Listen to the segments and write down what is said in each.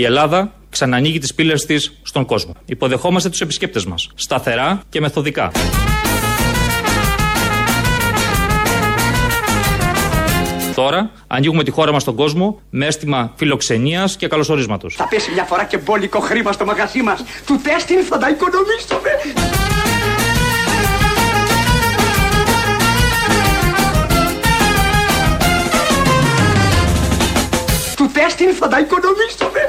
Η Ελλάδα ξανανοίγει τις πύλες της στον κόσμο. Υποδεχόμαστε τους επισκέπτες μας. Σταθερά και μεθοδικά. Τώρα ανοίγουμε τη χώρα μας στον κόσμο με αίσθημα φιλοξενίας και καλωσορίσματος. Θα πέσει μια φορά και μπόλικο χρήμα στο μαγαζί μας. Του τέστην θα τα οικονομήσουμε. Του τέστην θα τα οικονομήσουμε.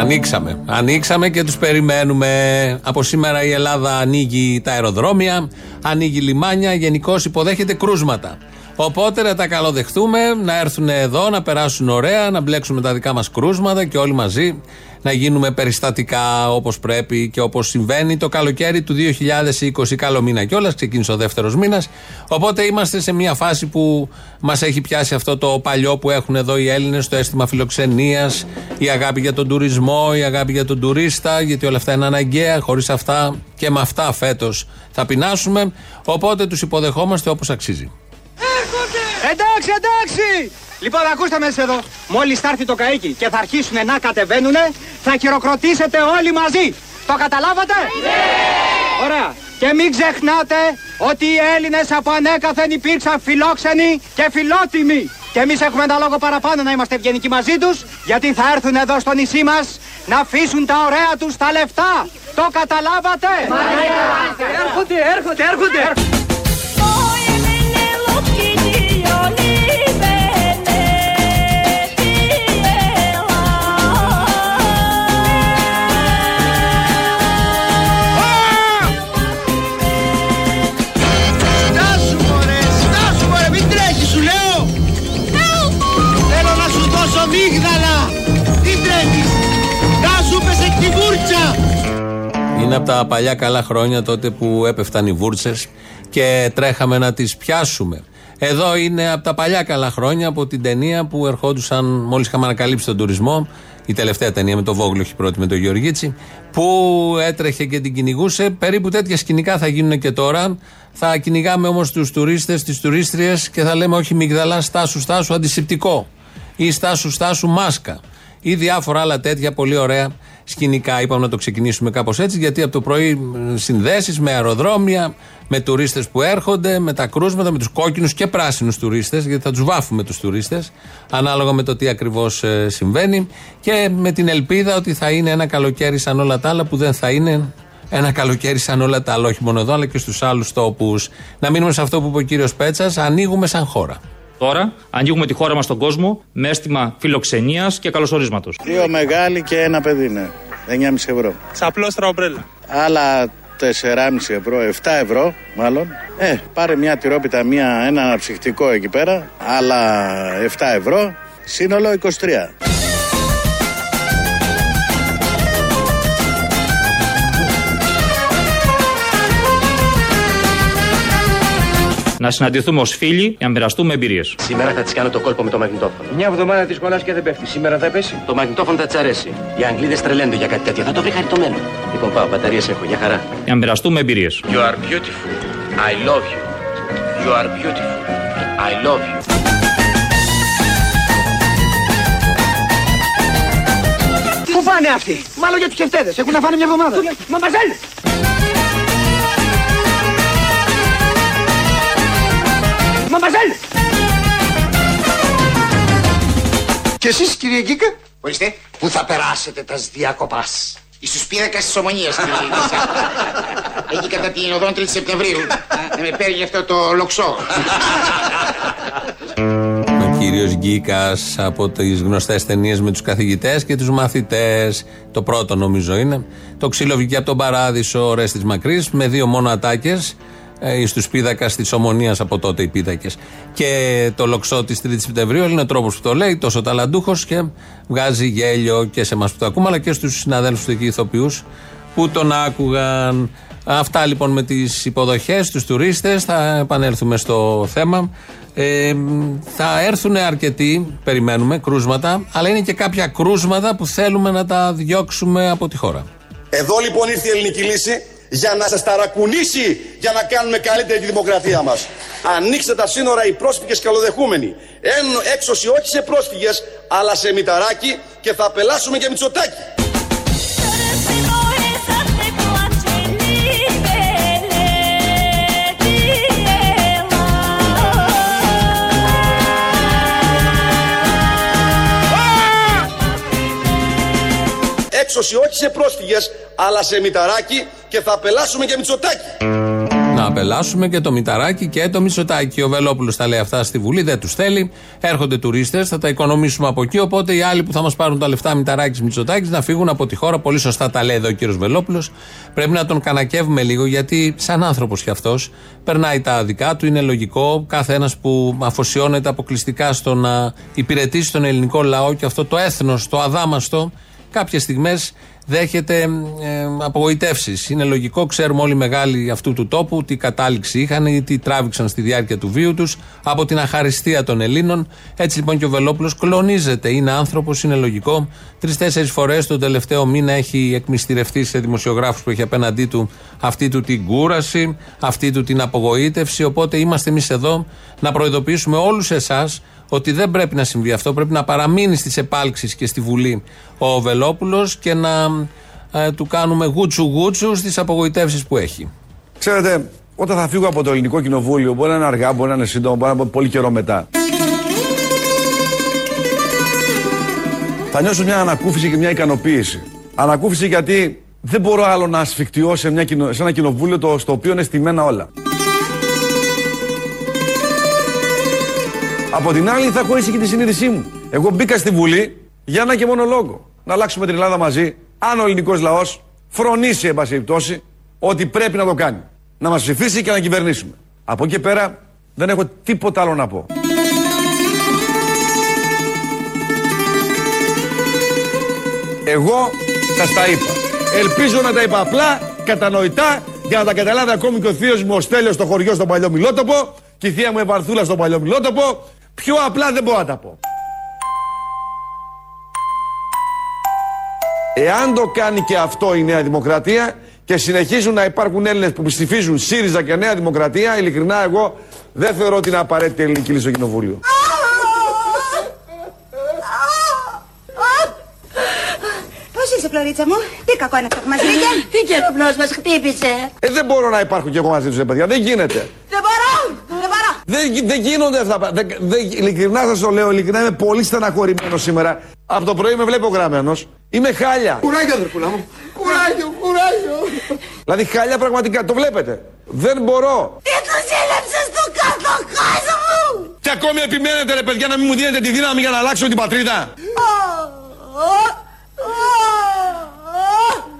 Ανοίξαμε. Ανοίξαμε και τους περιμένουμε. Από σήμερα η Ελλάδα ανοίγει τα αεροδρόμια, ανοίγει λιμάνια, γενικώς υποδέχεται κρούσματα. Οπότε να τα καλοδεχτούμε, να έρθουν εδώ, να περάσουν ωραία, να μπλέξουμε τα δικά μας κρούσματα και όλοι μαζί να γίνουμε περιστατικά όπως πρέπει και όπως συμβαίνει το καλοκαίρι του 2020. Καλό μήνα κιόλας, ξεκίνησε ο δεύτερος μήνας. Οπότε είμαστε σε μια φάση που μας έχει πιάσει αυτό το παλιό που έχουν εδώ οι Έλληνες, το αίσθημα φιλοξενίας, η αγάπη για τον τουρισμό, η αγάπη για τον τουρίστα, γιατί όλα αυτά είναι αναγκαία. Χωρίς αυτά και με αυτά φέτος θα πεινάσουμε. Οπότε τους υποδεχόμαστε όπως αξίζει. Εντάξει, εντάξει. Λοιπόν, ακούστε με εδώ. Μόλις θα έρθει το καίκι και θα αρχίσουν να κατεβαίνουνε, θα χειροκροτήσετε όλοι μαζί. Το καταλάβατε; Ναι! Ωραία. Και μην ξεχνάτε ότι οι Έλληνες από ανέκαθεν υπήρξαν φιλόξενοι και φιλότιμοι. Και εμείς έχουμε ένα λόγο παραπάνω να είμαστε ευγενικοί μαζί τους, γιατί θα έρθουν εδώ στο νησί μας να αφήσουν τα ωραία τους τα λεφτά. Το καταλάβατε; Έρχονται, έρχονται, έρχονται. Είναι από τα παλιά καλά χρόνια τότε που έπεφταν οι βούρτσες και τρέχαμε να τις πιάσουμε. Εδώ είναι από τα παλιά καλά χρόνια από την ταινία που ερχόντουσαν, μόλις είχαμε ανακαλύψει τον τουρισμό, η τελευταία ταινία με τον Βόγλο, όχι πρώτη με τον Γεωργίτσι, που έτρεχε και την κυνηγούσε. Περίπου τέτοια σκηνικά θα γίνουν και τώρα. Θα κυνηγάμε όμως τους τουρίστες, τις τουρίστριες και θα λέμε όχι μυγδαλά, στάσου, στάσου, αντισηπτικό. Ή στάσου, στάσου, μάσκα. Ή διάφορα άλλα τέτοια πολύ ωραία σκηνικά. Είπαμε να το ξεκινήσουμε κάπως έτσι, γιατί από το πρωί συνδέσεις με αεροδρόμια, με τουρίστες που έρχονται, με τα κρούσματα, με τους κόκκινους και πράσινους τουρίστες, γιατί θα τους βάφουμε τους τουρίστες, ανάλογα με το τι ακριβώς ε, συμβαίνει, και με την ελπίδα ότι θα είναι ένα καλοκαίρι σαν όλα τα άλλα, που δεν θα είναι ένα καλοκαίρι σαν όλα τα άλλα, όχι μόνο εδώ, αλλά και στους άλλους τόπους. Να μείνουμε σε αυτό που είπε ο κύριος Πέτσας, ανοίγουμε σαν χώρα. Τώρα ανοίγουμε τη χώρα μας στον κόσμο με αίσθημα φιλοξενίας και καλωσορίσματος. Δύο μεγάλοι και ένα παιδί, ναι. 9,5 ευρώ. Σαπλώστρα ομπρέλα. Άλλα 4,5 ευρώ, 7 ευρώ μάλλον. Ε, πάρε μια τυρόπιτα, μια, ένα αναψυχτικό εκεί πέρα. Άλλα 7 ευρώ. Σύνολο 23. Να συναντηθούμε ως φίλοι για να μοιραστούμε εμπειρίες. Σήμερα θα της κάνω το κόλπο με το μαγνητόφωνο. Μια εβδομάδα της κολλά και δεν πέφτει. Σήμερα θα πέσει. Το μαγνητόφωνο θα της αρέσει. Οι Αγγλίδες τρελαίνονται για κάτι τέτοιο. Θα το βρει χαριτωμένο. Λοιπόν, πάω, μπαταρίες έχω, για χαρά. Για να μοιραστούμε εμπειρίες. You are beautiful. I love you. You are beautiful. I love you. Πού πάνε αυτοί, μάλλον για τους κεφτέδες. Έχουν να φάνε μια εβδομάδα. Μα μαζέλ! Μαμαζέλ! Και εσείς κύριε Γκίκα; Ορίστε, πού θα περάσετε τα διακοπάς; Εις πίνακας της ομονίας Εκεί κατά την οδόν 3 Σεπτεμβρίου. Να με παίρνει αυτό το λοξό. Ο κύριος Γκίκας από τις γνωστές ταινίες με τους καθηγητές και τους μαθητές. Το πρώτο νομίζω είναι. Το ξύλο βγήκε από τον παράδεισο ο Ρέστης Μακρύς με δύο μόνο ατάκες ε, στου πίδακας της Ομονίας από τότε οι πίδακες. Και το λοξό της 3η Σεπτεμβρίου είναι ο τρόπο που το λέει, τόσο ταλαντούχος και βγάζει γέλιο και σε εμάς που το ακούμε, αλλά και στους συναδέλφους του εκεί ηθοποιούς που τον άκουγαν. Αυτά λοιπόν με τις υποδοχές, τους τουρίστες. Θα επανέλθουμε στο θέμα. Ε, θα έρθουν αρκετοί, περιμένουμε, κρούσματα, αλλά είναι και κάποια κρούσματα που θέλουμε να τα διώξουμε από τη χώρα. Εδώ λοιπόν ήρθε η ελληνική λύση για να σας ταρακουνήσει για να κάνουμε καλύτερη τη δημοκρατία μας. Ανοίξτε τα σύνορα οι πρόσφυγες καλοδεχούμενοι. Έξωση όχι σε πρόσφυγες αλλά σε μηταράκι και θα απελάσουμε και μητσοτάκι. Έξωση όχι σε πρόσφυγες αλλά σε μηταράκι και θα απελάσουμε και Μητσοτάκι. Να απελάσουμε και το Μηταράκι και το Μητσοτάκι. Ο Βελόπουλος τα λέει αυτά στη Βουλή, δεν τους θέλει. Έρχονται τουρίστες, θα τα οικονομήσουμε από εκεί. Οπότε οι άλλοι που θα μας πάρουν τα λεφτά Μηταράκι Μητσοτάκι να φύγουν από τη χώρα. Πολύ σωστά τα λέει εδώ ο κύριος Βελόπουλος. Πρέπει να τον κανακεύουμε λίγο γιατί, σαν άνθρωπος κι αυτός, περνάει τα δικά του. Είναι λογικό κάθε ένας που αφοσιώνεται αποκλειστικά στο να υπηρετήσει τον ελληνικό λαό και αυτό το έθνος, το αδάμαστο, κάποιες στιγμές δέχεται ε, απογοητεύσεις. Είναι λογικό, ξέρουμε όλοι οι μεγάλοι αυτού του τόπου τι κατάληξη είχαν ή τι τράβηξαν στη διάρκεια του βίου τους από την αχαριστία των Ελλήνων. Έτσι λοιπόν και ο Βελόπουλος κλονίζεται. Είναι άνθρωπος, είναι λογικό. Τρει-τέσσερι φορές τον τελευταίο μήνα έχει εκμυστηρευτεί σε δημοσιογράφους που έχει απέναντί του αυτή του την κούραση, αυτή του την απογοήτευση. Οπότε είμαστε εμείς εδώ να προειδοποιήσουμε όλους εσάς ότι δεν πρέπει να συμβεί αυτό. Πρέπει να παραμείνει στις επάλξεις και στη Βουλή ο Βελόπουλος και να ε, του κάνουμε γούτσου γούτσου στις απογοητεύσεις που έχει. Ξέρετε, όταν θα φύγω από το ελληνικό κοινοβούλιο, μπορεί να είναι αργά, μπορεί να είναι σύντομο, μπορεί να είναι πολύ καιρό μετά. Θα νιώσω μια ανακούφιση και μια ικανοποίηση. Ανακούφιση γιατί δεν μπορώ άλλο να ασφικτιώ σε, μια, σε ένα κοινοβούλιο το, στο οποίο είναι στημένα όλα. Από την άλλη θα χωρίσει και τη συνείδησή μου. Εγώ μπήκα στη Βουλή για ένα και μόνο λόγο. Να αλλάξουμε την Ελλάδα μαζί. Αν ο ελληνικός λαός φρονήσει, εν πάση ότι πρέπει να το κάνει. Να μας ψηφίσει και να κυβερνήσουμε. Από εκεί πέρα δεν έχω τίποτα άλλο να πω. Εγώ σα τα είπα. Ελπίζω να τα είπα απλά, κατανοητά, για να τα καταλάβει ακόμη και ο θείος μου ο Στέλιος στο χωριό στο παλιό Μιλότοπο και η θεία μου Επαρθούλα στο παλιό Μιλότοπο Πιο απλά δεν μπορώ να τα πω. Εάν το κάνει και αυτό η Νέα Δημοκρατία και συνεχίζουν να υπάρχουν Έλληνες που ψηφίζουν ΣΥΡΙΖΑ και Νέα Δημοκρατία, ειλικρινά εγώ δεν θεωρώ ότι είναι απαραίτητη η ελληνική λύση στο Κοινοβούλιο. Πώς είσαι, Φλωρίτσα μου, τι κακό είναι αυτό που μας βρήκε; Τι καιροπνός μας χτύπησε. Ε, δεν μπορώ να υπάρχω κι εγώ μαζί τους, παιδιά, δεν γίνεται. Δεν μπορώ, δεν μπορώ. Δεν, δεν γίνονται αυτά. Δεν, δεν, ειλικρινά σας το λέω, ειλικρινά είμαι πολύ στεναχωρημένος σήμερα. Από το πρωί με βλέπω γραμμένος. Είμαι χάλια. Κουράγιο, αδερφούλα μου. Κουράγιο, κουράγιο. Δηλαδή χάλια πραγματικά, το βλέπετε. Δεν μπορώ. Τι τους έλεψες στο κάτω κόσμο Και ακόμη επιμένετε ρε παιδιά να μην μου δίνετε τη δύναμη για να αλλάξω την πατρίδα.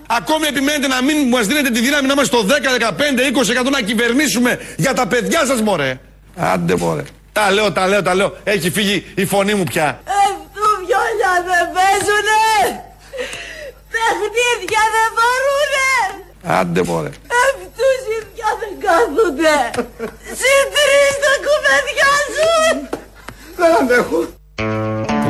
Ακόμη επιμένετε να μην μας δίνετε τη δύναμη να είμαστε στο 10, 15, 20% να κυβερνήσουμε για τα παιδιά σας, μωρέ. Άντε μωρέ. Τα λέω, τα λέω, τα λέω. Έχει φύγει η φωνή μου πια. Αυτού βιόλια δεν παίζουνε. Παιχνίδια δεν μπορούνε. Άντε μωρέ. Αυτούς οι δυο δεν κάθονται. Συντρεις τα κουβεντιάζουν. Δεν αντέχω.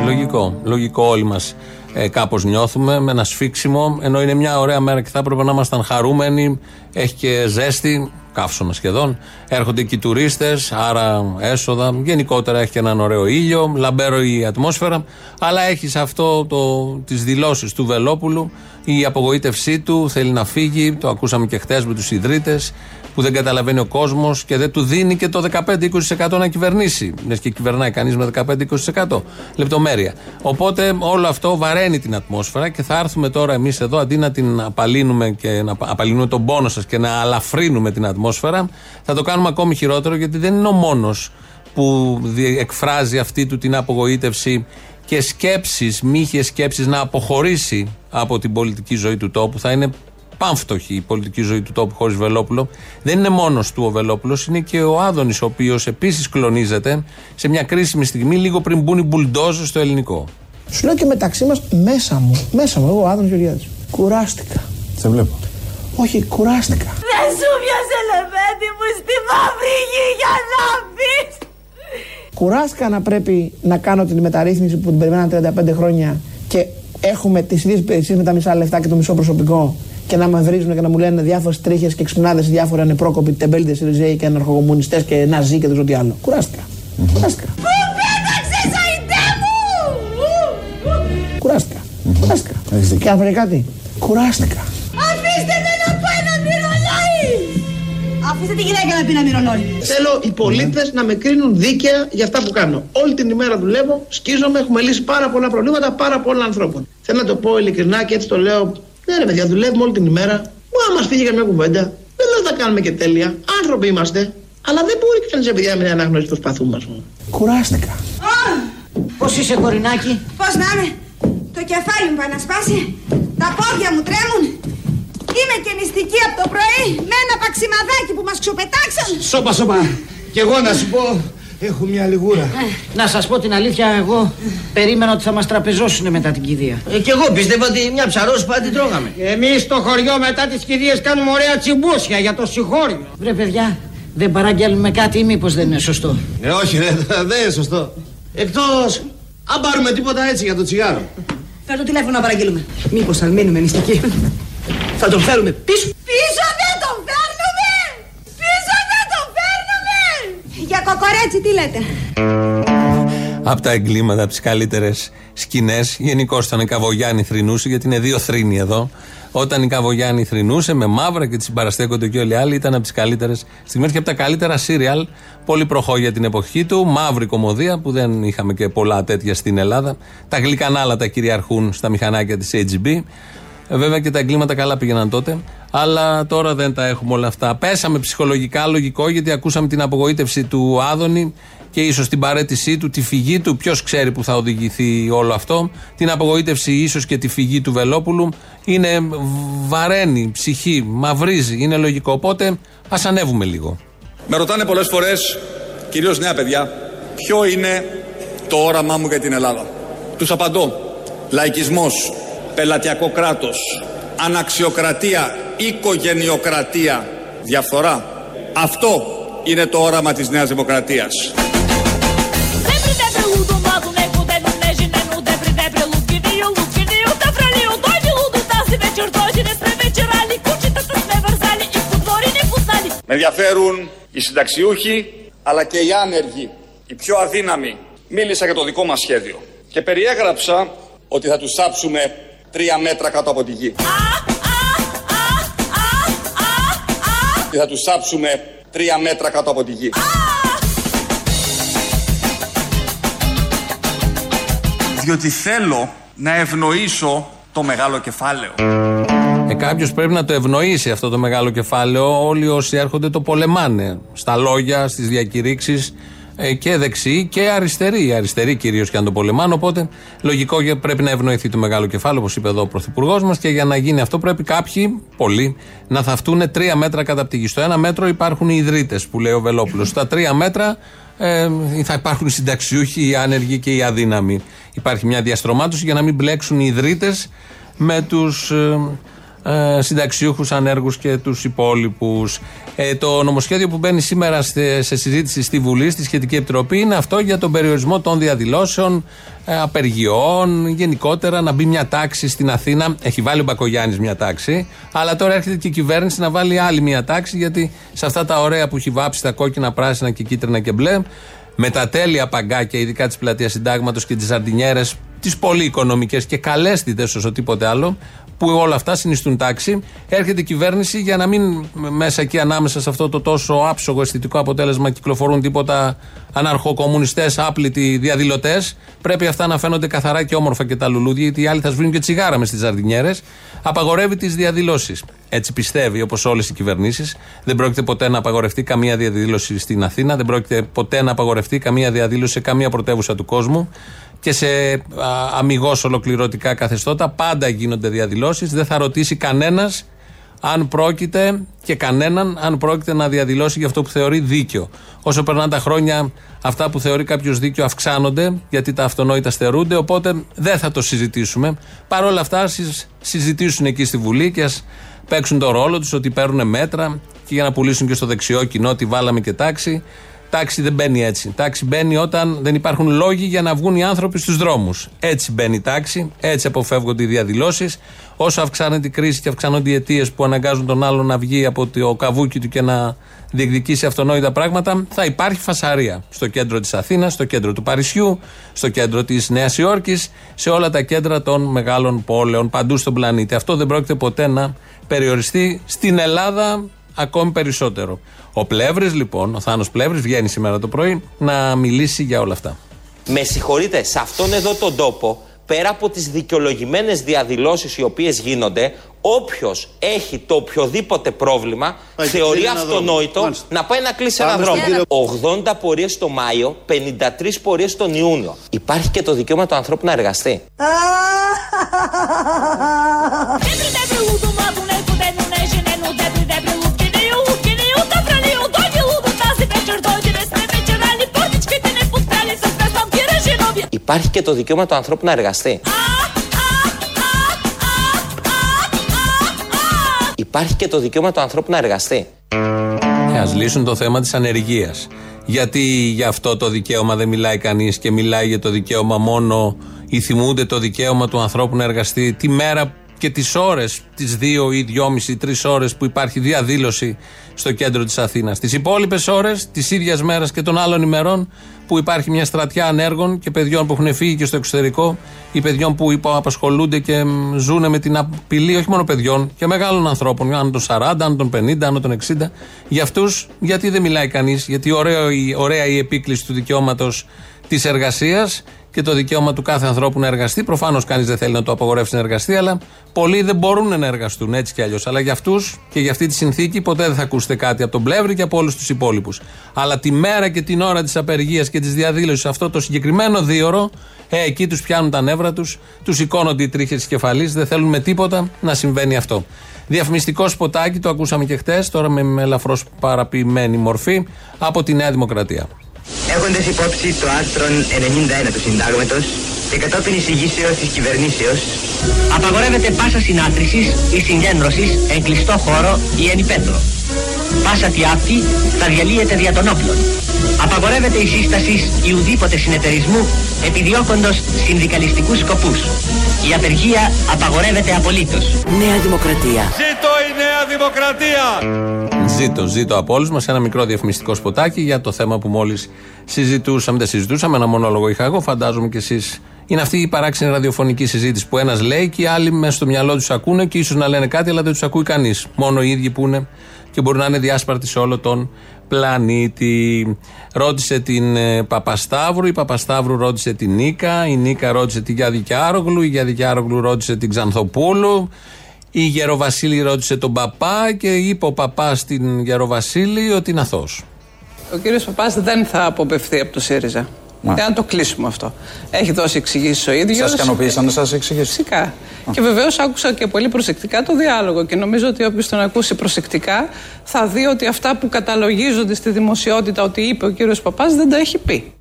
Λογικό, λογικό όλοι μας ε, κάπως νιώθουμε με ένα σφίξιμο ενώ είναι μια ωραία μέρα και θα έπρεπε να ήμασταν χαρούμενοι έχει και ζέστη καύσωνα σχεδόν. Έρχονται εκεί τουρίστες, άρα έσοδα. Γενικότερα έχει και έναν ωραίο ήλιο, λαμπέρο η ατμόσφαιρα. Αλλά έχει αυτό το, τις δηλώσεις του Βελόπουλου, η απογοήτευσή του, θέλει να φύγει. Το ακούσαμε και χτες με τους ιδρύτες που δεν καταλαβαίνει ο κόσμος και δεν του δίνει και το 15-20% να κυβερνήσει. Μιας και κυβερνάει κανείς με 15-20%. Λεπτομέρεια. Οπότε όλο αυτό βαραίνει την ατμόσφαιρα και θα έρθουμε τώρα εμείς εδώ αντί να την απαλύνουμε και να απαλύνουμε τον πόνο σας και να αλαφρύνουμε την ατμόσφαιρα, θα το κάνουμε ακόμη χειρότερο γιατί δεν είναι ο μόνος που εκφράζει αυτή του την απογοήτευση και σκέψεις, μύχε σκέψεις να αποχωρήσει από την πολιτική ζωή του τόπου. Θα είναι πάμφτωχη η πολιτική ζωή του τόπου χωρίς Βελόπουλο. Δεν είναι μόνος του ο Βελόπουλος, είναι και ο Άδωνης, ο οποίος επίσης κλονίζεται σε μια κρίσιμη στιγμή, λίγο πριν μπουν οι μπουλντόζες στο ελληνικό. Σου λέω και μεταξύ μας, μέσα μου, μέσα μου, εγώ ο Άδωνης Γεωργιάδης. Κουράστηκα. Σε βλέπω. Όχι, κουράστηκα. Δεν σου πιάσε λεβέντι μου στη μαύρη γη για να πεις. Κουράστηκα να πρέπει να κάνω την μεταρρύθμιση που την περιμέναν 35 χρόνια και έχουμε τις ίδιες υπηρεσίες με τα μισά λεφτά και το μισό προσωπικό και να μαυρίζουν και να μου λένε διάφορες τρίχες και ξυπνάδες διάφοροι ανεπρόκοποι τεμπέλτες, ριζέοι και αναρχοκομμουνιστέ και ναζί και δεν ξέρω τι άλλο. Κουράστηκα. Κουράστηκα. Πού πέταξες αϊτέ μου! Κουράστηκα. Κουράστηκα. Και να πω και κάτι. Κουράστηκα. Αφήστε με να πάει να μυρολάει! Αφήστε τη γυναίκα να πει να μυρολάει. Θέλω οι πολίτες να με κρίνουν δίκαια για αυτά που κάνω. Όλη την ημέρα δουλεύω, σκίζομαι, έχουμε λύσει πάρα πολλά προβλήματα πάρα πολλών ανθρώπων. Θέλω να το πω ειλικρινά και έτσι το λέω. Ναι, ρε παιδιά, δουλεύουμε όλη την ημέρα. Μου άμα μας φύγει καμιά κουβέντα. Δεν λέω ότι τα κάνουμε και τέλεια. Άνθρωποι είμαστε. Αλλά δεν μπορεί κανεί παιδιά με αναγνωρίσει το σπαθού μα. Κουράστηκα. Πώς είσαι κορινάκι; Πώς να είμαι; Το κεφάλι μου πάει να σπάσει. Τα πόδια μου τρέμουν. Είμαι και νηστική από το πρωί με ένα παξιμαδάκι που μας ξοπετάξαν. Σώπα, σώπα. Κι εγώ να σου πω, έχω μια λιγούρα. Να σας πω την αλήθεια εγώ περίμενα ότι θα μας τραπεζώσουν μετά την κηδεία Ε, κι εγώ πίστευα ότι μια ψαρόσπα την τρώγαμε. Εμείς στο χωριό μετά τις κηδείες κάνουμε ωραία τσιμπούσια για το συγχώριο. Βρε παιδιά δεν παραγγέλνουμε κάτι ή μήπως δεν είναι σωστό; Ε, όχι, ρε, δεν είναι σωστό. Εκτός, αν πάρουμε τίποτα έτσι για το τσιγάρο. Φέρ το τηλέφωνο να παραγγείλουμε. Μήπως θα μείνουμε νηστικοί. Θα τον φέρουμε πίσω. Πίσω δεν τον φέρνουμε! Πίσω δεν τον φέρνουμε! Για κοκορέτσι τι λέτε; Από τα εγκλήματα, από τις καλύτερες σκηνές. Γενικώ όταν η Καβογιάννη θρυνούσε, γιατί είναι δύο θρύνοι εδώ. Όταν η Καβογιάννη θρυνούσε με μαύρα και τη συμπαραστέκονται και όλοι οι άλλοι, ήταν από τις καλύτερες στιγμές και από τα καλύτερα σύριαλ. Πολύ προχώ για την εποχή του. Μαύρη κομμωδία που δεν είχαμε και πολλά τέτοια στην Ελλάδα. Τα γλυκανάλα τα κυριαρχούν στα μηχανάκια της HGB. Ε, Βέβαια και τα εγκλήματα καλά πήγαιναν τότε. Αλλά τώρα δεν τα έχουμε όλα αυτά. Πέσαμε ψυχολογικά, λογικό, γιατί ακούσαμε την απογοήτευση του Άδωνη και ίσως την παρέτησή του, τη φυγή του. Ποιος ξέρει που θα οδηγηθεί όλο αυτό. Την απογοήτευση, ίσως και τη φυγή του Βελόπουλου. Είναι βαραίνει, ψυχή, μαυρίζει. Είναι λογικό. Οπότε ας ανέβουμε λίγο. Με ρωτάνε πολλές φορές, κυρίως νέα παιδιά, ποιο είναι το όραμά μου για την Ελλάδα. Τους απαντώ. Λαϊκισμός, πελατειακό κράτος, αναξιοκρατία, οικογενειοκρατία, διαφθορά. Αυτό είναι το όραμα της Νέας Δημοκρατίας. Sempre depre ludo, modo nego, deno, neži, nenu, depre, depre, lukiniju, lukiniju, depreliju, dojdi ludu, da si večer dođi, ne sme večerali, kućite se sve vrzali i u dvori ne puznali. Με ενδιαφέρουν οι συνταξιούχοι, αλλά και οι άνεργοι, οι πιο αδύναμοι. Μίλησα για το δικό μας σχέδιο και περιέγραψα ότι θα τους θάψουμε τρία μέτρα κάτω από τη γη. Και θα τους θάψουμε τρία μέτρα κάτω από τη γη. Διότι θέλω να ευνοήσω το μεγάλο κεφάλαιο. Ε, Κάποιος πρέπει να το ευνοήσει αυτό το μεγάλο κεφάλαιο. Όλοι όσοι έρχονται το πολεμάνε. Στα λόγια, στις διακηρύξεις και δεξιοί και αριστεροί. Αριστεροί κυρίως και αν το πολεμάνε. Οπότε λογικό και πρέπει να ευνοηθεί το μεγάλο κεφάλαιο, όπως είπε εδώ ο Πρωθυπουργός μας. Και για να γίνει αυτό πρέπει κάποιοι, πολλοί, να θαυτούν τρία μέτρα κατά από τη γη. Στο ένα μέτρο υπάρχουν οι ιδρύτες που λέει ο Βελόπουλος. Στα τρία μέτρα ε, θα υπάρχουν οι συνταξιούχοι, οι άνεργοι και οι αδύναμοι. Υπάρχει μια διαστρωμάτωση για να μην μπλέξουν οι ιδρύτες με τους ε, συνταξιούχους, ανέργους και τους υπόλοιπους. Ε, το νομοσχέδιο που μπαίνει σήμερα σε, σε συζήτηση στη Βουλή, στη Σχετική Επιτροπή, είναι αυτό για τον περιορισμό των διαδηλώσεων, ε, απεργιών, γενικότερα να μπει μια τάξη στην Αθήνα. Έχει βάλει ο Μπακογιάννης μια τάξη, αλλά τώρα έρχεται και η κυβέρνηση να βάλει άλλη μια τάξη, γιατί σε αυτά τα ωραία που έχει βάψει τα κόκκινα, πράσινα και κίτρινα και μπλε, με τα τέλεια παγκάκια, ειδικά της πλατείας Συντάγματος και τι ζαρτινιέρε, τις πολύ οικονομικές και καλέστητε όσο τίποτε άλλο, που όλα αυτά συνιστούν τάξη. Έρχεται η κυβέρνηση για να μην μέσα εκεί ανάμεσα σε αυτό το τόσο άψογο αισθητικό αποτέλεσμα κυκλοφορούν τίποτα αναρχοκομμουνιστέ, άπλητοι διαδηλωτές. Πρέπει αυτά να φαίνονται καθαρά και όμορφα και τα λουλούδια, γιατί οι άλλοι θα σβήνουν και τσιγάρα μες στις ζαρδινιέρες. Απαγορεύει τις διαδηλώσεις. Έτσι πιστεύει, όπως όλες οι κυβερνήσεις. Δεν πρόκειται ποτέ να απαγορευτεί καμία διαδήλωση στην Αθήνα, δεν πρόκειται ποτέ να απαγορευτεί καμία διαδήλωση σε καμία πρωτεύουσα του κόσμου και σε αμυγός ολοκληρωτικά καθεστώτα. Πάντα γίνονται διαδηλώσεις. Δεν θα ρωτήσει κανένας αν πρόκειται και κανέναν αν πρόκειται να διαδηλώσει για αυτό που θεωρεί δίκαιο. Όσο περνάνε τα χρόνια, αυτά που θεωρεί κάποιος δίκαιο αυξάνονται, γιατί τα αυτονόητα στερούνται, οπότε δεν θα το συζητήσουμε. Παρ' όλα αυτά, ας συζητήσουν εκεί στη Βουλή και ας παίξουν το ρόλο τους ότι παίρνουν μέτρα και για να πουλήσουν και στο δεξιό κοινό ότι βάλαμε και τάξη. Τάξη δεν μπαίνει έτσι. Τάξη μπαίνει όταν δεν υπάρχουν λόγοι για να βγουν οι άνθρωποι στους δρόμους. Έτσι μπαίνει η τάξη, έτσι αποφεύγονται οι διαδηλώσεις. Όσο αυξάνεται η κρίση και αυξάνονται οι αιτίες που αναγκάζουν τον άλλον να βγει από το καβούκι του και να διεκδικήσει αυτονόητα πράγματα, θα υπάρχει φασαρία. Στο κέντρο της Αθήνας, στο κέντρο του Παρισιού, στο κέντρο της Νέας Υόρκης, σε όλα τα κέντρα των μεγάλων πόλεων παντού στον πλανήτη. Αυτό δεν πρόκειται ποτέ να περιοριστεί στην Ελλάδα ακόμη περισσότερο. Ο Πλεύρη, λοιπόν, ο Θάνο Πλεύρη, βγαίνει σήμερα το πρωί να μιλήσει για όλα αυτά. Με συγχωρείτε, σε αυτόν εδώ τον τόπο, πέρα από τις δικαιολογημένε διαδηλώσεις οι οποίες γίνονται, όποιος έχει το οποιοδήποτε πρόβλημα, Πάει, θεωρεί κύριε, να δω. αυτονόητο Μάλιστα. να πάει να κλείσει Πάμε ένα στον δρόμο. 80 πορείες το Μάιο, 53 πορείες τον Ιούνιο. Υπάρχει και το δικαίωμα του ανθρώπου να εργαστεί. Υπάρχει και το δικαίωμα του ανθρώπου να εργαστεί. Υπάρχει και το δικαίωμα του ανθρώπου να εργαστεί. Και ας λύσουν το θέμα της ανεργίας. Γιατί για αυτό το δικαίωμα δεν μιλάει κανείς και μιλάει για το δικαίωμα μόνο ή θυμούνται το δικαίωμα του ανθρώπου να εργαστεί τη μέρα και τις ώρες, τις δύο ή δυόμιση, τρεις ώρες που υπάρχει διαδήλωση στο κέντρο της Αθήνας. Τις υπόλοιπες ώρες τη ίδια μέρα και των άλλων ημερών που υπάρχει μια στρατιά ανέργων και παιδιών που έχουν φύγει και στο εξωτερικό ή παιδιών που υποαπασχολούνται και μ, ζουν με την απειλή όχι μόνο παιδιών και μεγάλων ανθρώπων, άνω των 40, άνω των 50, άνω των 60. Για αυτούς, γιατί δεν μιλάει κανείς, γιατί ωραίο, η- ωραία η επίκληση του δικαιώματος της εργασίας και το δικαίωμα του κάθε ανθρώπου να εργαστεί. Προφανώς κανείς δεν θέλει να το απογορεύσει να εργαστεί, αλλά πολλοί δεν μπορούν να εργαστούν έτσι κι αλλιώς. Αλλά για αυτούς και για αυτή τη συνθήκη ποτέ δεν θα ακούσετε κάτι από τον Πλεύρη και από όλους τους υπόλοιπους. Αλλά τη μέρα και την ώρα της απεργίας και της διαδήλωσης, αυτό το συγκεκριμένο δίωρο, ε, εκεί τους πιάνουν τα νεύρα τους, τους σηκώνονται οι τρίχες της κεφαλής, δεν θέλουν με τίποτα να συμβαίνει αυτό. Διαφημιστικό σποτάκι, το ακούσαμε και χτες, τώρα με, με ελαφρώς παραποιημένη μορφή, από τη Νέα Δημοκρατία. Έχοντα υπόψη το άρθρο 91 του Συντάγματος και κατόπιν εισηγήσεως της κυβερνήσεως, απαγορεύεται πάσα συνάθρηση ή συγκέντρωσης εν κλειστό χώρο ή εν υπέτρο. Πάσα τι αυτή θα διαλύεται δια των όπλων. Απαγορεύεται η σύσταση ή ουδήποτε συνεταιρισμού επιδιώκοντος συνδικαλιστικούς σκοπούς. Η απεργία απαγορεύεται απολύτως. Νέα Δημοκρατία. Ζήτω η Νέα Δημοκρατία! Ζήτω, ζήτω από όλους μας ένα μικρό διαφημιστικό σποτάκι για το θέμα που μόλις συζητούσαμε. Δεν συζητούσαμε, ένα μονόλογο είχα εγώ, φαντάζομαι κι εσείς. Είναι αυτή η παράξενη ραδιοφωνική συζήτηση που ένας λέει και οι άλλοι μέσα στο μυαλό τους ακούνε και ίσως να λένε κάτι, αλλά δεν τους ακούει κανείς. Μόνο οι ίδιοι που είναι και μπορεί να είναι διάσπαρτοι σε όλο τον πλανήτη. Ρώτησε την ε, Παπασταύρου, η Παπασταύρου ρώτησε την Νίκα, η Νίκα ρώτησε την Γιάδη Κιάρογλου, η Γιάδη Κιάρογλου ρώτησε την Ξανθοπούλου, η Γεροβασίλη ρώτησε τον παπά και είπε ο παπάς στην Γεροβασίλη ότι είναι αθώος. Ο κύριος Παπάς δεν θα αποπευθεί από το ΣΥΡΙΖΑ. Για να το κλείσουμε αυτό. Έχει δώσει εξηγήσεις ο ίδιος. Σας ικανοποίησαν να σας εξηγήσει. Φυσικά. Και βεβαίως άκουσα και πολύ προσεκτικά το διάλογο και νομίζω ότι όποιος τον ακούσει προσεκτικά θα δει ότι αυτά που καταλογίζονται στη δημοσιότητα ότι είπε ο κύριος Παπάς δεν τα έχει πει.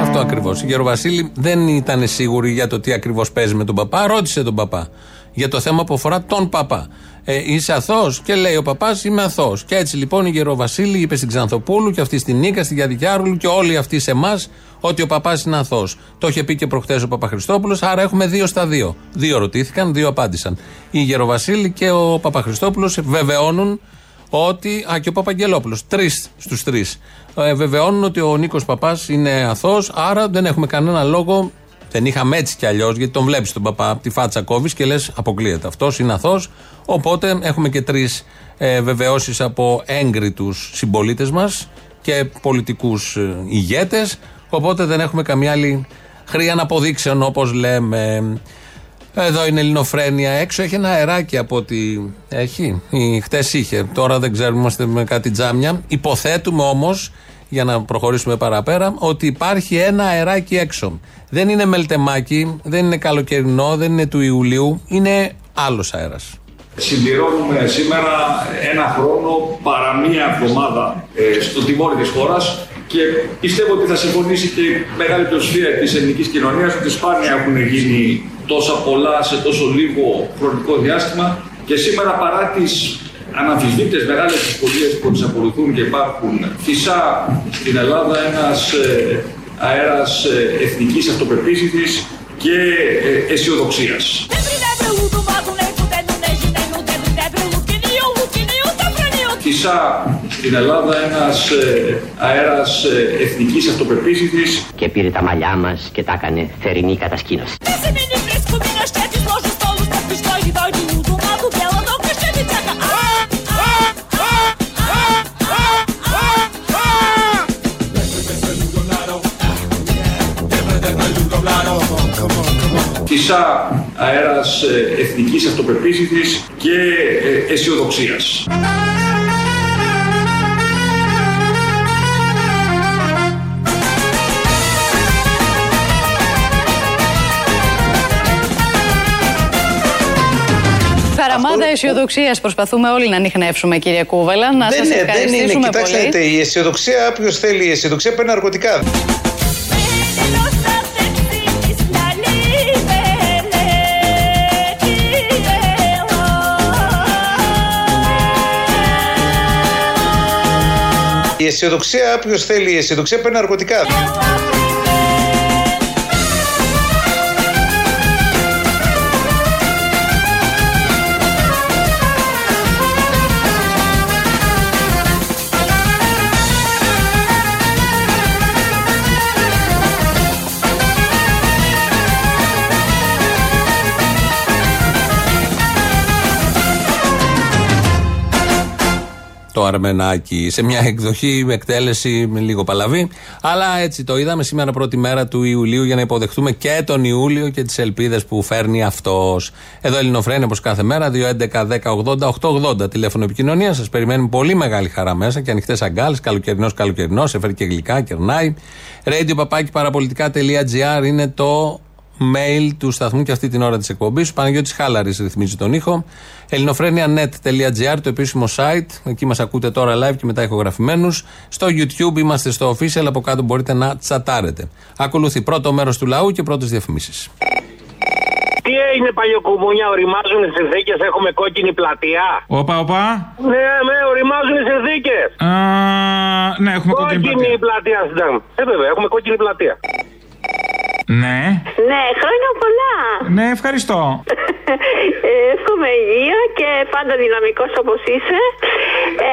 Αυτό ακριβώς. Η Γεροβασίλη δεν ήταν σίγουρη για το τι ακριβώς παίζει με τον παπά. Ρώτησε τον παπά για το θέμα που αφορά τον παπά. Ε, είσαι αθώος; Και λέει ο παπάς είμαι αθώος. Και έτσι λοιπόν η Γεροβασίλη είπε στην Ξανθοπούλου και αυτή στην Νίκα, στην Γιαδικιάρουλου και όλοι αυτοί σε εμάς ότι ο παπάς είναι αθώος. Το είχε πει και προχθές ο Παπαχριστόπουλος, άρα έχουμε δύο στα δύο. Δύο ρωτήθηκαν, δύο απάντησαν. Η Γεροβασίλη και ο Παπαχριστόπουλος βεβαιώνουν ότι. Α, και ο Παπαγγελόπουλος. Τρεις στους τρεις. Ε, βεβαιώνουν ότι ο Νίκος Παπάς είναι αθώος, άρα δεν έχουμε κανένα λόγο. Δεν είχαμε έτσι κι αλλιώς, γιατί τον βλέπεις τον παπά από τη φάτσα κόβεις και λες: Αποκλείεται. Αυτό είναι αθώος. Οπότε έχουμε και τρεις ε, βεβαιώσεις από έγκριτους συμπολίτες μας και πολιτικούς ε, ηγέτες. Οπότε δεν έχουμε καμία άλλη χρία αποδείξεων, όπως λέμε. Εδώ είναι Ελληνοφρένια. Έξω έχει ένα αεράκι από ό,τι έχει. Χτες είχε. Τώρα δεν ξέρουμε, είμαστε με κάτι τζάμια. Υποθέτουμε όμως, για να προχωρήσουμε παραπέρα, ότι υπάρχει ένα αεράκι έξω. Δεν είναι μελτεμάκι, δεν είναι καλοκαιρινό, δεν είναι του Ιουλίου. Είναι άλλος αέρας. Συμπληρώνουμε σήμερα ένα χρόνο παρά μία εβδομάδα ε, στο τιμόρι της χώρας και πιστεύω ότι θα συμφωνήσει και η μεγάλη πλειοψηφία της ελληνικής κοινωνίας ότι σπάνια έχουν γίνει τόσα πολλά σε τόσο λίγο χρονικό διάστημα και σήμερα παρά τις αναμφισβήτητες μεγάλες δυσκολίες που τις ακολουθούν και υπάρχουν. Φυσά στην Ελλάδα ένας ε, αέρας ε, εθνικής αυτοπεποίθησης και ε, αισιοδοξίας. Φυσά στην Ελλάδα ένας ε, αέρας ε, εθνικής αυτοπεποίθησης Και πήρε τα μαλλιά μας και τα έκανε θερινή κατασκήνωση. Φυσά αέρας ε, εθνικής αυτοπεποίθησης και ε, αισιοδοξίας. Χαραμάδα αισιοδοξίας προσπαθούμε όλοι να ανοιχνεύσουμε, κύριε Κούβελα. Να δεν, σας είναι, δεν είναι. ευχαριστήσουμε Κοιτάξτε, πολύ. δείτε, η αισιοδοξία, όποιος θέλει η αισιοδοξία παίρνει ναρκωτικά. Αισιοδοξία, όποιος θέλει η αισιοδοξία παίρνει ναρκωτικά. Το Αρμενάκι σε μια εκδοχή με εκτέλεση με λίγο παλαβή. Αλλά έτσι το είδαμε σήμερα πρώτη μέρα του Ιουλίου για να υποδεχτούμε και τον Ιούλιο και τις ελπίδες που φέρνει αυτός. Εδώ Ελληνοφρένια όπως κάθε μέρα, 2.11.10.80.880 τηλέφωνο επικοινωνία. Σας περιμένουμε πολύ μεγάλη χαρά μέσα και ανοιχτές αγκάλες. Καλοκαιρινός, καλοκαιρινός, έφερε και γλυκά, κερνάει. Radio παπάκι παραπολιτικά.gr είναι το mail του σταθμού και αυτή την ώρα της εκπομπής. Ο Παναγιώτης Χάλαρης ρυθμίζει τον ήχο. ελληνοφρένια.net.gr, το επίσημο site. Εκεί μας ακούτε τώρα live και μετά ηχογραφημένους. Στο YouTube είμαστε στο official, από κάτω μπορείτε να τσατάρετε. Ακολουθεί πρώτο μέρος του λαού και πρώτες διαφημίσεις. Τι έγινε παλιοκουμούνια, οριμάζουν οι συνθήκε, έχουμε κόκκινη πλατεία; Όπα, όπα. Ναι, ναι, οριμάζουν οι συνθήκε. Α, ναι, έχουμε κόκκινη Κόκκινη πλατεία στην Ε, βέβαια, έχουμε κόκκινη πλατεία. Ναι. Ναι, χρόνια πολλά. Ναι, ευχαριστώ. Ε, εύχομαι υγεία και πάντα δυναμικός όπως είσαι. Ε,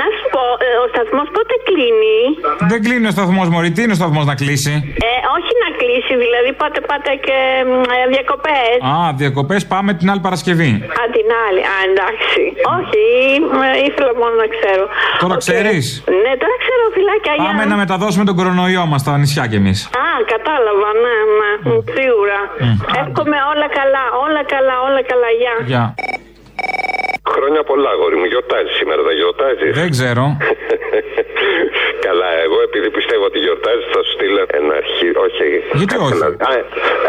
να σου πω, ε, ο σταθμός πότε κλείνει; Δεν κλείνει ο σταθμός, Μωρή. Τι είναι ο σταθμός να κλείσει; Ε, όχι να κλείσει, δηλαδή πότε πάτε και ε, διακοπές. Α, διακοπές πάμε την άλλη Παρασκευή. Α, την άλλη. Α, εντάξει. Όχι, ε, ήθελα μόνο να ξέρω. Τώρα Οκ. ξέρεις; Ναι, τώρα ξέρω φιλάκια, γεια. Πάμε να μεταδώσουμε τον κορονοϊό μας στα νησιά κι εμείς. Α, κατάλαβα, ναι, ναι, σίγουρα. Εύχομαι όλα καλά, όλα καλά, όλα καλά, γεια. Γεια. Χρόνια πολλά, αγόρι μου. Γιορτάζεις σήμερα, δεν γιορτάζεις; Δεν ξέρω. Καλά, εγώ επειδή πιστεύω ότι γιορτάζει, θα σου στείλω ένα αρχή. Όχι. Γιατί όχι; Ένα, α,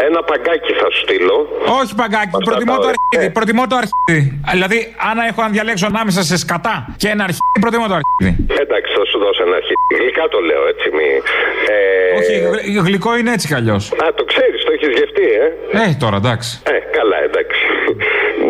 ένα παγκάκι θα σου στείλω. Όχι παγκάκι, Αυτά προτιμώ τα το ωραία. αρχίδι. Προτιμώ το αρχίδι. Δηλαδή, αν έχω να διαλέξω ανάμεσα σε σκατά και ένα αρχίδι, προτιμώ το αρχίδι. Εντάξει, θα σου δώσω ένα αρχή. Γλυκά το λέω, έτσι. Μη, ε, Όχι, γλ- γλυκό είναι έτσι κι αλλιώς. Α, το ξέρεις, το έχεις γευτεί, ε. Ε, τώρα εντάξει. Ε, καλά, εντάξει.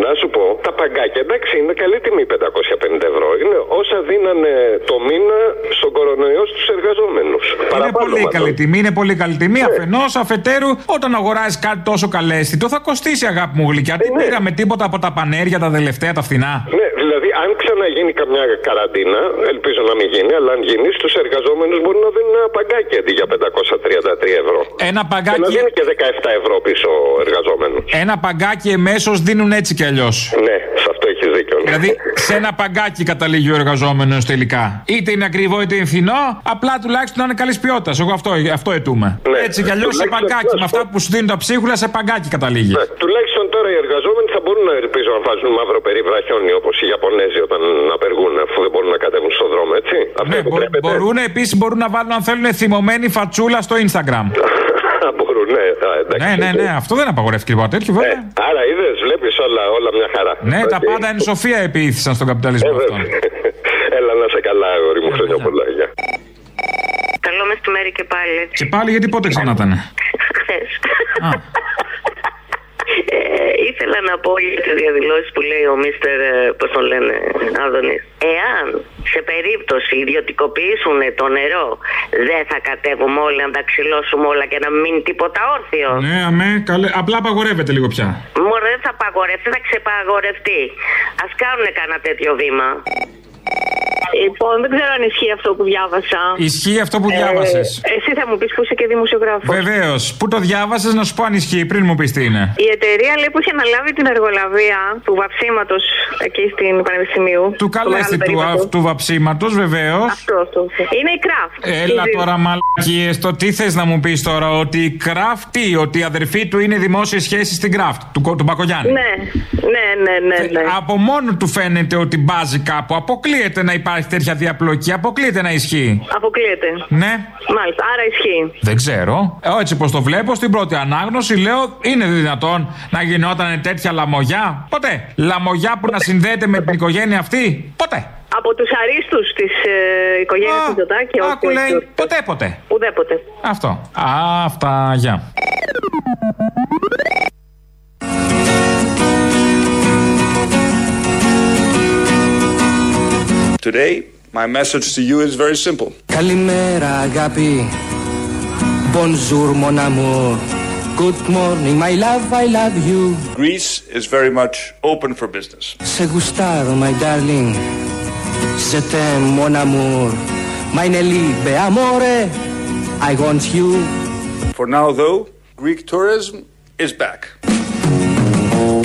Να σου πω, τα παγκάκια εντάξει είναι καλή τιμή 550 ευρώ. Είναι όσα δίνανε το μήνα στον κορονοϊό στους εργαζόμενους. Είναι πολύ καλή τιμή, είναι πολύ καλή τιμή. Αφενός, αφετέρου, όταν αγοράζεις κάτι τόσο καλέσθητο, θα κοστίσει αγάπη μου γλυκιά. Δεν πήραμε τίποτα από τα πανέρια τα τελευταία, τα φθηνά. Ναι, δηλαδή αν ξαναγίνει καμιά καραντίνα, ελπίζω να μην γίνει, αλλά αν γίνει, στους εργαζόμενους μπορεί να δίνουν ένα παγκάκι αντί για 533 ευρώ. Ένα Και να παγκάκι, δίνει και 17 ευρώ πίσω ο εργαζόμενος. ένα παγκάκι εμέσως δίνουν έτσι κι αλλιώς. Ναι, σε αυτό έχεις δίκιο. ναι. Δηλαδή, σε ένα παγκάκι καταλήγει ο εργαζόμενος τελικά. Είτε είναι ακριβό είτε είναι φθηνό, απλά τουλάχιστον να είναι καλής ποιότητας. Εγώ αυτό, αυτό ετούμε. Ναι. Έτσι κι αλλιώς σε Τουλάχιστον, παγκάκι. να Με σου αυτά που σου δίνουν τα ψίχουλα, σε παγκάκι καταλήγει. Ναι, τουλάχιστον τώρα οι εργαζόμενοι θα μπορούν να ελπίζω να βάζουν μαύρο περιβραχιόνι όπως οι Ιαπωνέζοι όταν απεργούν, αφού δεν μπορούν να κατέβουν στον δρόμο, έτσι. Αυτό Ναι, μπο- επιτρέπεται. μπορούν επίσης μπορούν να βάλουν αν θέλουν θυμωμένη φατσούλα στο Instagram. μπορούν, ναι. Α, εντάξει. ναι, ναι, ναι, αυτό δεν απαγορεύει τίποτα τέτοιο βέβαια. Άρα είδες, βλέπεις όλα, όλα μια χαρά. Ναι, τα Οκ. πάντα εν σοφία εποιήθησαν στον καπιταλισμό Ε, αυτό. βέβαια. Έλα να σε καλά, αγόρι μου, χρόνια πολλά. Γεια. Καλό μεσημέρι και πάλι. Και πάλι γιατί πότε ξανά ήταν. Χθες. Α. Ε, ήθελα ήθελα να πω για τις διαδηλώσεις που λέει ο Μίστερ, πώς τον λένε, Άδωνης. Εάν σε περίπτωση ιδιωτικοποιήσουν το νερό, δεν θα κατέβουμε όλοι να τα ξυλώσουμε όλα και να μην μείνει τίποτα όρθιο. Ναι, αμέ, καλέ. Απλά απαγορεύεται λίγο πια. Μωρέ, δεν θα απαγορευτεί, θα ξεπαγορευτεί. Α κάνουν κανένα τέτοιο βήμα. Λοιπόν, δεν ξέρω αν ισχύει αυτό που διάβασα. Ισχύει αυτό που διάβασες. εσύ θα μου πεις που είσαι και δημοσιογράφος. Βεβαίως. Πού το διάβασες, να σου πω αν ισχύει, πριν μου πεις τι είναι. Η εταιρεία λέει που είχε αναλάβει την εργολαβία του βαψίματος εκεί στην Πανεπιστημίου. Του καλέστη του, μεγάλο α- του βαψίματος, βεβαίως. Αυτό, αυτό. Είναι η Kraft. Έλα Η- τώρα, μαλακίες. Το τι θες να μου πεις τώρα, ότι η Kraft τι, ότι η αδερφή του είναι δημόσιες σχέσεις στην Kraft, του, Κο- του Μπακογιάννη. Ναι, ναι, ναι, ναι. ναι. Από μόνο του φαίνεται ότι μπάζει κάπου. Αποκλείεται να υπάρχει τέτοια διαπλοκή; Αποκλείεται να ισχύει; Αποκλείεται. Ναι. Μάλιστα, άρα ισχύει. Δεν ξέρω. Ε, Έτσι πως το βλέπω στην πρώτη ανάγνωση, λέω είναι δυνατόν να γινόταν τέτοια λαμογιά; Ποτέ. Λαμογιά που να συνδέεται με την οικογένεια αυτή; Ποτέ. Από τους αρίστους της ε, οικογένειας του Μητσοτάκη, όχι. Άκου όχι, λέει όχι. ποτέ ποτέ. Ουδέποτε. Αυτό. Α, αυτά. Γεια. Today, my message to you is very simple. Καλημέρα αγάπη Bonjour mon amour Good morning my love I love you Greece is very much open for business. Σε γουστάρω my darling Je t'aime mon amour Meine Liebe amore I want you For now, though, Greek tourism is back.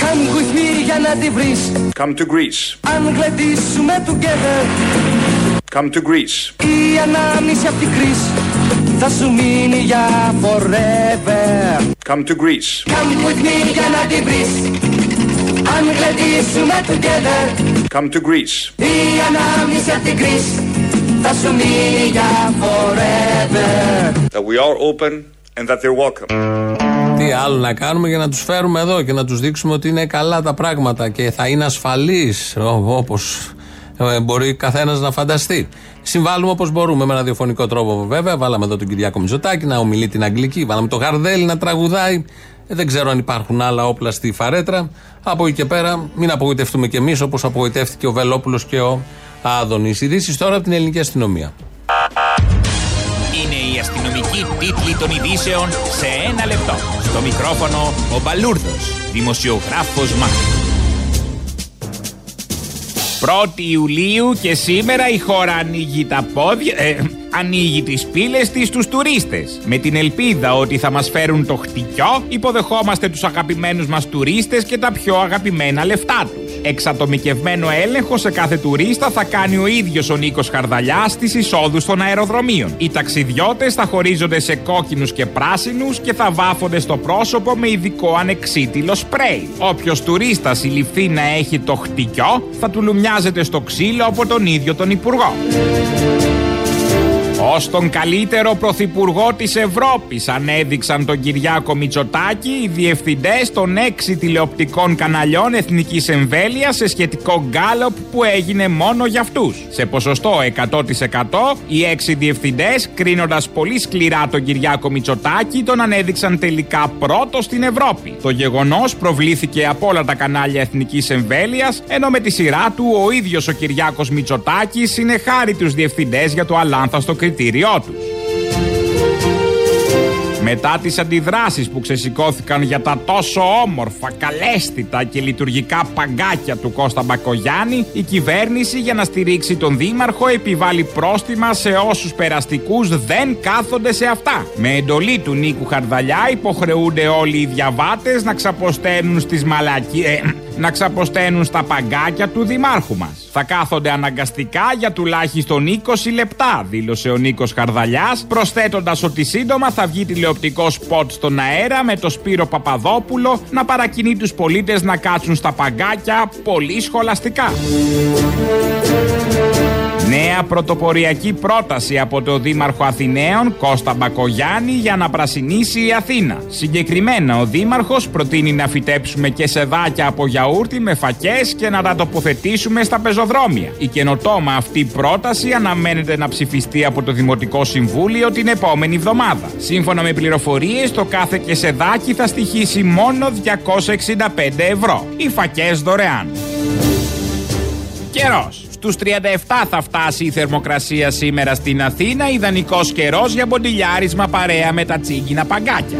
Come with me για να τη βρεις Come to Greece. Αν γλεντήσουμε together Come to Greece. Η ανάμνηση απ' την κρίση Θα σου μείνει για forever Come to Greece. Come with me για να τη βρεις Αν γλεντήσουμε together Come to Greece. Η ανάμνηση απ' την κρίση Θα σου μείνει για forever That we are open and that they're welcome. Τι άλλο να κάνουμε για να τους φέρουμε εδώ και να τους δείξουμε ότι είναι καλά τα πράγματα και θα είναι ασφαλείς όπως μπορεί καθένας να φανταστεί. Συμβάλλουμε όπως μπορούμε με ραδιοφωνικό τρόπο βέβαια. Βάλαμε εδώ τον Κυριάκο Μητσοτάκη να ομιλεί την Αγγλική. Βάλαμε τον Γαρδέλη να τραγουδάει. Ε, δεν ξέρω αν υπάρχουν άλλα όπλα στη φαρέτρα. Από εκεί και πέρα, μην απογοητευτούμε κι εμείς όπως απογοητεύτηκε ο Βελόπουλος και ο Άδωνης. Ειδήσεις τώρα από την ελληνική αστυνομία. Είναι η αστυνομική τίτλη των ειδήσεων σε ένα λεπτό. Στο μικρόφωνο ο Μπαλούρδος, δημοσιογράφος Μάρκο. 1η Ιουλίου και σήμερα η χώρα ανοίγει τα πόδια, ε, ανοίγει τις πύλες της στους τουρίστες. Με την ελπίδα ότι θα μας φέρουν το χτυκιό, υποδεχόμαστε τους αγαπημένους μας τουρίστες και τα πιο αγαπημένα λεφτά τους. Εξατομικευμένο έλεγχο σε κάθε τουρίστα θα κάνει ο ίδιος ο Νίκος Χαρδαλιάς στις εισόδους των αεροδρομίων. Οι ταξιδιώτες θα χωρίζονται σε κόκκινους και πράσινους και θα βάφονται στο πρόσωπο με ειδικό ανεξίτηλο σπρέι. Όποιος τουρίστας συλληφθεί να έχει το χτυκιό θα του λουμιάζεται στο ξύλο από τον ίδιο τον Υπουργό. Ω τον καλύτερο πρωθυπουργό της Ευρώπης ανέδειξαν τον Κυριάκο Μητσοτάκη οι διευθυντές των έξι τηλεοπτικών καναλιών εθνικής εμβέλειας σε σχετικό γκάλωπ που έγινε μόνο για αυτούς. Σε ποσοστό 100% οι έξι διευθυντές κρίνοντας πολύ σκληρά τον Κυριάκο Μητσοτάκη τον ανέδειξαν τελικά πρώτος στην Ευρώπη. Το γεγονός προβλήθηκε από όλα τα κανάλια εθνικής εμβέλειας ενώ με τη σειρά του ο ίδιος ο Κυριάκος Μητσοτάκης συνεχάρει τους διευθυντές για το αλάνθαστο κριτήριό τους. Μετά τις αντιδράσεις που ξεσηκώθηκαν για τα τόσο όμορφα, καλέσθητα και λειτουργικά παγκάκια του Κώστα Μπακογιάννη, η κυβέρνηση για να στηρίξει τον Δήμαρχο επιβάλλει πρόστιμα σε όσους περαστικούς δεν κάθονται σε αυτά. Με εντολή του Νίκου Χαρδαλιά υποχρεούνται όλοι οι διαβάτες να ξαποσταίνουν στις μαλακί... ε, να ξαποσταίνουν στα παγκάκια του Δημάρχου μας. Θα κάθονται αναγκαστικά για τουλάχιστον 20 λεπτά, δήλωσε ο Νίκος Χαρδαλιάς, προσθέτοντας ότι σύντομα θα βγει τηλεοπτικός σποτ στον αέρα με το Σπύρο Παπαδόπουλο να παρακινεί τους πολίτες να κάτσουν στα παγκάκια πολύ σχολαστικά. Νέα πρωτοποριακή πρόταση από το Δήμαρχο Αθηναίων Κώστα Μπακογιάννη για να πρασινίσει η Αθήνα. Συγκεκριμένα, ο Δήμαρχος προτείνει να φυτέψουμε και σεδάκια από γιαούρτι με φακές και να τα τοποθετήσουμε στα πεζοδρόμια. Η καινοτόμα αυτή πρόταση αναμένεται να ψηφιστεί από το Δημοτικό Συμβούλιο την επόμενη εβδομάδα. Σύμφωνα με πληροφορίες, το κάθε και σεδάκι θα στοιχήσει μόνο 265 ευρώ. Οι φακές δωρεάν. Καιρός. Στου 37 θα φτάσει η θερμοκρασία σήμερα στην Αθήνα. Ιδανικός καιρός για μποντιλιάρισμα παρέα με τα τσίγκινα παγκάκια.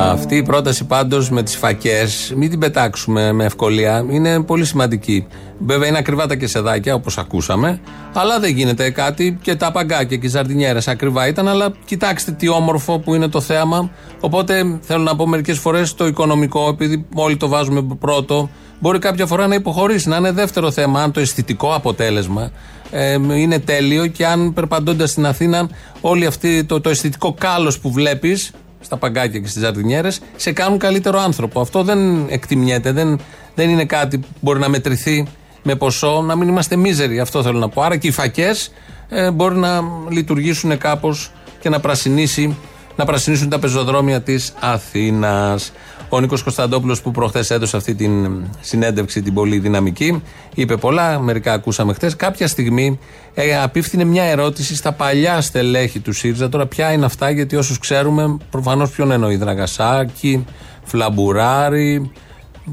Αυτή η πρόταση πάντως με τις φακές, μην την πετάξουμε με ευκολία, είναι πολύ σημαντική. Βέβαια είναι ακριβά τα κεσεδάκια όπως ακούσαμε, αλλά δεν γίνεται κάτι και τα παγκάκια και οι ζαρτινιέρε ακριβά ήταν. Αλλά κοιτάξτε τι όμορφο που είναι το θέαμα. Οπότε θέλω να πω μερικές φορές το οικονομικό, επειδή όλοι το βάζουμε πρώτο, μπορεί κάποια φορά να υποχωρήσει, να είναι δεύτερο θέμα. Αν το αισθητικό αποτέλεσμα ε, είναι τέλειο και αν περπαντώντα στην Αθήνα, όλη αυτή το, το αισθητικό κάλος που βλέπεις στα παγκάκια και στις ζαρτινιέρε, σε κάνουν καλύτερο άνθρωπο. Αυτό δεν εκτιμιέται, δεν, δεν είναι κάτι που μπορεί να μετρηθεί με ποσό, να μην είμαστε μίζεροι. Αυτό θέλω να πω. Άρα και οι φακές ε, μπορεί να λειτουργήσουν κάπως και να πρασινίσει να πρασινίσουν τα πεζοδρόμια της Αθήνας. Ο Νίκος Κωνσταντόπουλος που προχθές έδωσε αυτή την συνέντευξη, την πολύ δυναμική, είπε πολλά, μερικά ακούσαμε χθες. Κάποια στιγμή ε, απίφθινε μια ερώτηση στα παλιά στελέχη του ΣΥΡΙΖΑ. Τώρα, ποια είναι αυτά, γιατί όσους ξέρουμε, προφανώς ποιον εννοεί. Δραγασάκη, Φλαμπουράρη,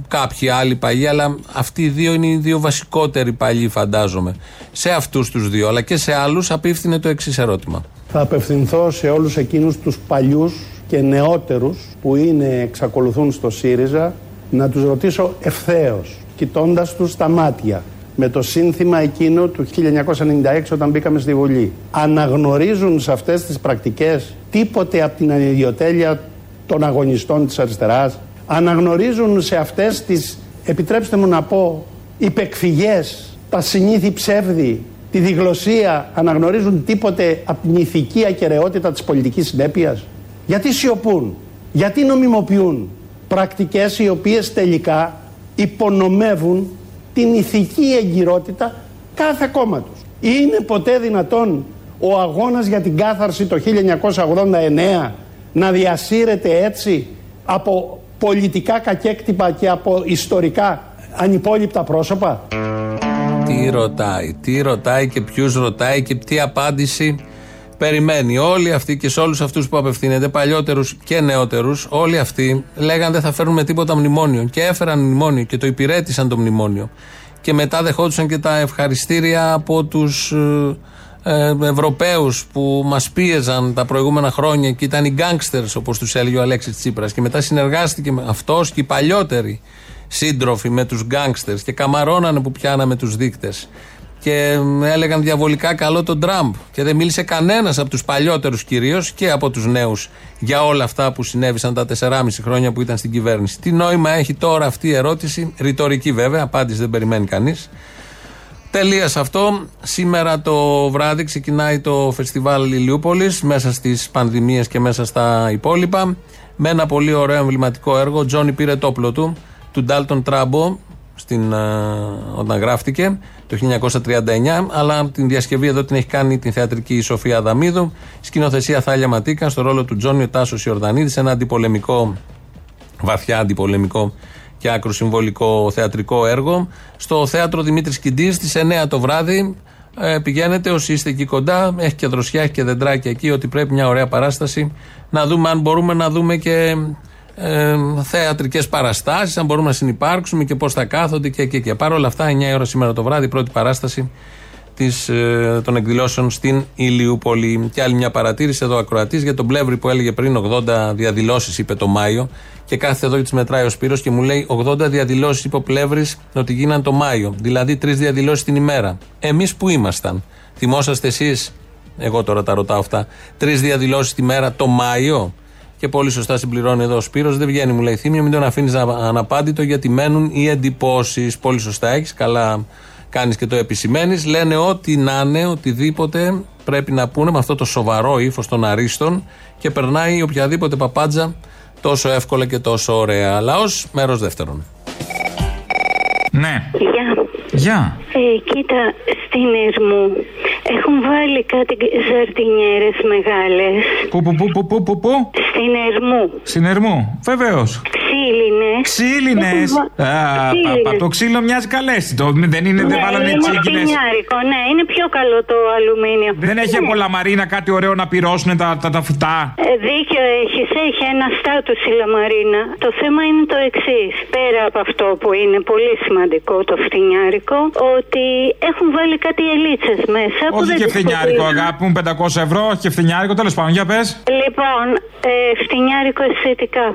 κάποιοι άλλοι παλιοί, αλλά αυτοί οι δύο είναι οι δύο βασικότεροι παλιοί, φαντάζομαι. Σε αυτούς τους δύο, αλλά και σε άλλους, απίφθινε το εξής ερώτημα. Θα απευθυνθώ σε όλους εκείνους τους παλιούς και νεότερους που είναι, εξακολουθούν στο ΣΥΡΙΖΑ να τους ρωτήσω ευθέως, κοιτώντας τους στα μάτια με το σύνθημα εκείνο του 1996 όταν μπήκαμε στη Βουλή. Αναγνωρίζουν σε αυτές τις πρακτικές τίποτε από την ανιδιοτέλεια των αγωνιστών της αριστεράς. Αναγνωρίζουν σε αυτές τις, επιτρέψτε μου να πω, υπεκφυγές, τα συνήθη ψεύδη τη διγλωσία αναγνωρίζουν τίποτε από την ηθική ακαιρεότητα της πολιτικής συνέπειας; Γιατί σιωπούν, γιατί νομιμοποιούν πρακτικές οι οποίες τελικά υπονομεύουν την ηθική εγκυρότητα κάθε κόμματος. Είναι ποτέ δυνατόν ο αγώνας για την κάθαρση το 1989 να διασύρεται έτσι από πολιτικά κακέκτυπα και από ιστορικά ανυπόλοιπτα πρόσωπα; Τι ρωτάει, τι ρωτάει και ποιους ρωτάει και τι απάντηση περιμένει. Όλοι αυτοί και σε όλους αυτούς που απευθύνεται, παλιότερους και νεότερους, όλοι αυτοί λέγανε δεν θα φέρουν τίποτα μνημόνιο. Και έφεραν μνημόνιο και το υπηρέτησαν το μνημόνιο. Και μετά δεχόντουσαν και τα ευχαριστήρια από τους ε, ε Ευρωπαίους που μας πίεζαν τα προηγούμενα χρόνια και ήταν οι γκάγκστερς, όπως τους έλεγε ο Αλέξης Τσίπρας. Και μετά συνεργάστηκε με αυτός και οι παλιότεροι σύντροφοι με τους γκάγκστερ και καμαρώνανε που πιάναμε τους δείκτες. Και έλεγαν διαβολικά καλό τον Τραμπ. Και δεν μίλησε κανένας από τους παλιότερους κυρίως και από τους νέους για όλα αυτά που συνέβησαν τα 4,5 χρόνια που ήταν στην κυβέρνηση. Τι νόημα έχει τώρα αυτή η ερώτηση, ρητορική βέβαια, απάντηση δεν περιμένει κανείς. Τελείας αυτό. Σήμερα το βράδυ ξεκινάει το φεστιβάλ Ηλιούπολη μέσα στις πανδημίες και μέσα στα υπόλοιπα. Με ένα πολύ ωραίο εμβληματικό έργο. Ο Τζόνι πήρε το όπλο του του Ντάλτον Τράμπο στην, όταν γράφτηκε το 1939, αλλά την διασκευή εδώ την έχει κάνει την θεατρική Σοφία Αδαμίδου. Σκηνοθεσία Θάλια Ματίκα, στο ρόλο του Τζόνιο Τάσος Ιορδανίδης, ένα αντιπολεμικό, βαθιά αντιπολεμικό και άκρο συμβολικό θεατρικό έργο. Στο θέατρο Δημήτρης Κιντής στις 9 το βράδυ. Ε, πηγαίνετε όσοι είστε εκεί κοντά, έχει και δροσιά, έχει και δεντράκια εκεί, ότι πρέπει μια ωραία παράσταση να δούμε αν μπορούμε να δούμε και ε, θεατρικές παραστάσεις, αν μπορούμε να συνεπάρξουμε και πώς θα κάθονται και, και, και. Παρ' όλα αυτά, 9 ώρα σήμερα το βράδυ, πρώτη παράσταση της, ε, των εκδηλώσεων στην Ηλιούπολη. Και άλλη μια παρατήρηση εδώ ακροατής για τον Πλεύρη που έλεγε πριν 80 διαδηλώσεις, είπε το Μάιο. Και κάθεται εδώ και τι μετράει ο Σπύρος και μου λέει 80 διαδηλώσεις, είπε ο Πλεύρης, ότι γίναν το Μάιο. Δηλαδή τρεις διαδηλώσεις την ημέρα. Εμείς που ήμασταν. Θυμόσαστε εσείς, εγώ τώρα τα ρωτάω αυτά, τρεις διαδηλώσεις τη μέρα το Μάιο. Και πολύ σωστά συμπληρώνει εδώ ο Σπύρος, δεν βγαίνει, μου λέει θύμιο, μην τον αφήνεις αναπάντητο γιατί μένουν οι εντυπώσεις. Πολύ σωστά έχεις, καλά κάνεις και το επισημαίνεις. Λένε ό,τι να είναι, οτιδήποτε πρέπει να πούνε με αυτό το σοβαρό ύφος των αρίστων και περνάει οποιαδήποτε παπάντζα τόσο εύκολα και τόσο ωραία. Αλλά ω μέρος δεύτερον. Ναι. Γεια. Γεια. Ε, κοίτα, στην Ερμού έχουν βάλει κάτι ζαρτινιέρες μεγάλες. Πού, πού, πού, πού, πού, πού, πού; Στην Ερμού. Στην Ερμού. Βεβαίως. Ξύλινες. Ξύλινες. Έχουν βα- ξύλινες. Το ξύλο μοιάζει καλέστητο. Δεν είναι, δεν Ναι, βάλανε είναι τσίγκινες. φτηνιάρικο, ναι, είναι πιο καλό το αλουμίνιο. Δεν έχει Ναι. από λαμαρίνα κάτι ωραίο να πυρώσουν τα, τα, τα φυτά; Ε, Δίκιο έχεις, έχει ένα στάτους η Λαμαρίνα. Το θέμα είναι το εξής. Πέρα από αυτό που είναι πολύ σημαντικό το φτηνιάρικο, ότι έχουν βάλει κάτι ελίτσες μέσα. Που Όχι δεν και τις φθηνιάρικο, ποτίζουν. αγάπη μου, 500 ευρώ, όχι και φθηνιάρικο, τέλος πάντων, για πες. Λοιπόν, ε, φτηνιάρικο αισθητικά.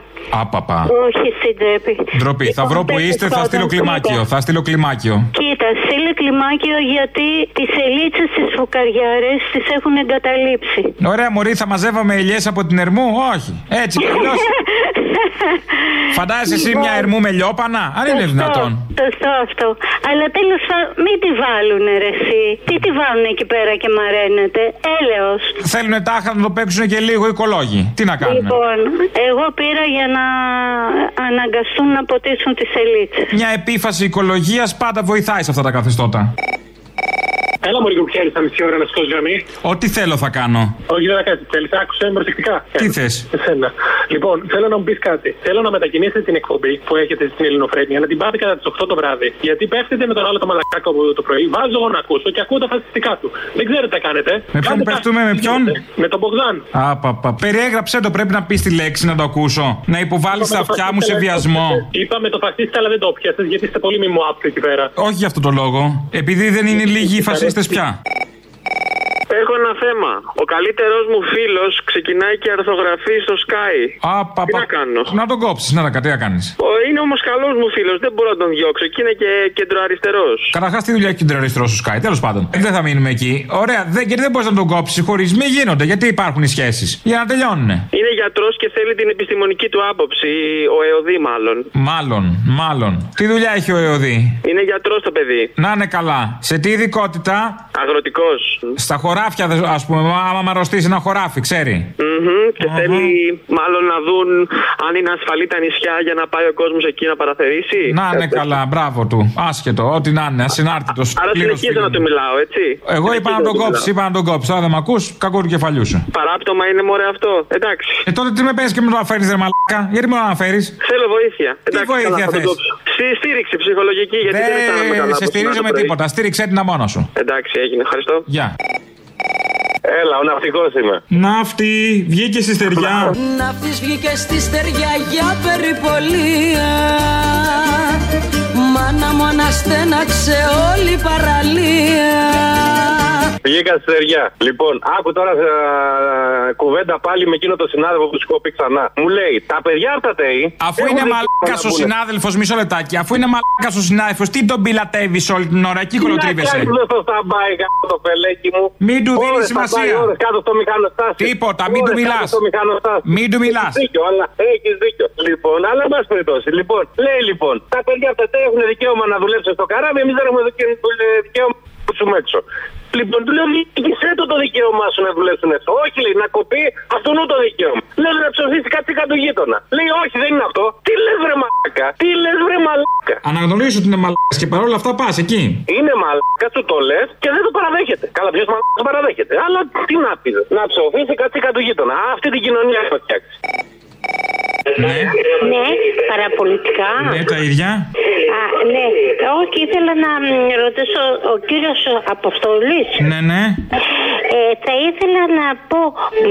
Άπαπα. Όχι στην τσέπη. Ντροπή. Θα Λοιπόν, βρω που τέλος είστε, θα πάντων, στείλω κλιμάκιο. κοίτα. Θα στείλω κλιμάκιο. Κοίτα, στείλε κλιμάκιο γιατί τις ελίτσες τη φουκαριάρες τις έχουν εγκαταλείψει. Ωραία, Μωρή, θα μαζεύαμε ελιές από την Ερμού; Όχι. Έτσι κι αλλιώ. Φαντάζεσαι εσύ μια Ερμού με λιόπανα, αν είναι Σωστό, δυνατόν. Σωστό αυτό. Αλλά τέλος πάντων, μην τη βάλουν ρε εσύ. Τι τη βάλουν εκεί πέρα και μαραίνεται. Έλεος. Θέλουν τάχα να το παίξουν και λίγο οι οικολόγοι. Τι να κάνουν. Λοιπόν, εγώ πήρα για να αναγκαστούν να ποτίσουν τις ελίτσες. Μια επίφαση οικολογίας πάντα βοηθάει σε αυτά τα καθεστώτα. Έλα μου λίγο πιέρι στα μισή ώρα να σηκώσει γραμμή. Ό,τι θέλω θα κάνω. Όχι, δεν θα κάτι. Θέλεις, άκουσε με προσεκτικά. Τι θες; Εσένα. Λοιπόν, θέλω να μου πεις κάτι. Θέλω να μετακινήσετε την εκπομπή που έχετε στην Ελληνοφρένεια, να την πάτε κατά τις 8 το βράδυ. Γιατί πέφτετε με τον άλλο το μαλακάκο που το πρωί. Βάζω εγώ να ακούσω και ακούω τα φασιστικά του. Δεν ξέρετε τι κάνετε. Με ποιον Κάντε τα- πέφτουμε, με ποιον; Με τον Μπογδάν. Άπαπα. Περιέγραψε το, πρέπει να πεις τη λέξη να το ακούσω. Να υποβάλεις τα αυτιά μου σε βιασμό. Είπαμε το φασίστα, αλλά δεν το πιάσε γιατί είστε πολύ μη μου εκεί πέρα. Όχι για αυτό το λόγο. Επειδή δεν είναι λίγοι οι φασίστες πια. Έχω ένα θέμα. Ο καλύτερο μου φίλος ξεκινάει και αρθογραφεί στο Sky. Άπαπα. Τι να κάνω; Να τον κόψεις, να τα τι να κάνεις. Ο, είναι όμως καλός μου φίλος, δεν μπορώ να τον διώξω και είναι και κεντροαριστερό. Καταρχάς, τι δουλειά έχει κεντροαριστερό στο Sky; Τέλος πάντων. Δεν θα μείνουμε εκεί. Ωραία, δεν, γιατί δεν μπορείς να τον κόψεις. Χωρισμοί γίνονται. Γιατί υπάρχουν οι σχέσεις; Για να τελειώνουν. Είναι γιατρός και θέλει την επιστημονική του άποψη. Ο ΕΟΔΗ, μάλλον. Μάλλον, μάλλον. Τι δουλειά έχει ο ΕΟΔΗ; Είναι γιατρός το παιδί. Να είναι καλά. Σε τι ειδικότητα; Αγροτικός. Στα χωράφια, ας πούμε, άμα με αρρωστήσει ένα χωράφι, ξέρει. Και θέλει μάλλον να δουν αν είναι ασφαλή τα νησιά για να πάει ο κόσμος εκεί να παραθερήσει. Να είναι καλά, μπράβο του. Άσχετο, ό,τι να είναι, ασυνάρτητος. Άρα συνεχίζω να του μιλάω, έτσι. Εγώ είπα να τον κόψεις, είπα να τον κόψεις. Τώρα δεν με ακούς, κακό του κεφαλιού σου. Παράπτωμα είναι μωρέ αυτό. Εντάξει. Ε, τότε τι με παίρνει και με το αναφέρει, ρε μαλάκα; Γιατί με το αναφέρει. Θέλω βοήθεια. Εντάξει, βοήθεια καλά, θα τον θες; κόψω. Στη- Στήριξη ψυχολογική, γιατί δεν αισθάνομαι καλά. Δεν σε από στηρίζω σήμερα με το πρωί. τίποτα. Στήριξέ την μόνος σου. Εντάξει, έγινε. Ευχαριστώ. Γεια. Έλα, ο ναυτικός είμαι. Ναύτη, βγήκες στη στεριά. Ναύτης βγήκες στη στεριά για περιπολία Μάνα μου αναστέναξε όλη η παραλία Βγήκα στη στεριά. Λοιπόν, άκου τώρα ε, κουβέντα πάλι με εκείνο το συνάδελφο που σου έχω πει ξανά. Μου λέει, τα παιδιά από τα ΤΕΙ. Αφού έχουν είναι δικαίωμα μαλάκα να ο μπουνε». συνάδελφος, μισό λεπτάκι. Αφού είναι μαλάκα ο συνάδελφος, τι τον πιλατεύει όλη την ώρα, εκεί Τι να κολοτρίβεσαι. κάνεις εδώ στο σταμπάι κάτω το πελέκι μου. Μην του δίνεις Ώρες σημασία. σταμπάι, ώρες κάτω στο μηχανοστάσι. Τίποτα, μην του Ώρες μιλάς. κάτω στο μηχανοστάσι. Μην του μιλάς. Έχεις δίκιο, αλλά έχεις δίκιο. Λοιπόν, αλλά εν πάση περιπτώσει. Λοιπόν, λέει λοιπόν, τα παιδιά αυτά τα έχουν δικαίωμα να δουλέψουν στο καράβι, εμείς δεν έχουμε δικαι- δικαίωμα να δουλέψουμε έξω. Λοιπόν, του λέω, διοίκησέ το το δικαίωμά σου να δουλέψουν έξω. Όχι, λέει, να κοπεί αυτόν το δικαίωμα. Λέω να ψοφήσει κάτι κάτω γείτονα. Λέει, όχι, δεν είναι αυτό. Τι λες, βρε μαλάκα; Τι λες, βρε μαλάκα; Αναγνωρίζω ότι είναι μαλάκας και παρόλα αυτά πας εκεί. Είναι μαλάκα, του το λες και δεν το παραδέχεται. Καλά, ποιος μαλάκα το παραδέχεται. Αλλά τι να πεις, να ψοφήσει κάτι κάτω γείτονα. Αυτή την κοινωνία έχω φτιάξει. Ναι. Ναι, παραπολιτικά. Ναι, τα ίδια. Α, ναι, όχι, ήθελα να μ, ρωτήσω ο κύριος Αποστολής. Ναι, ναι. Ε, θα ήθελα να πω,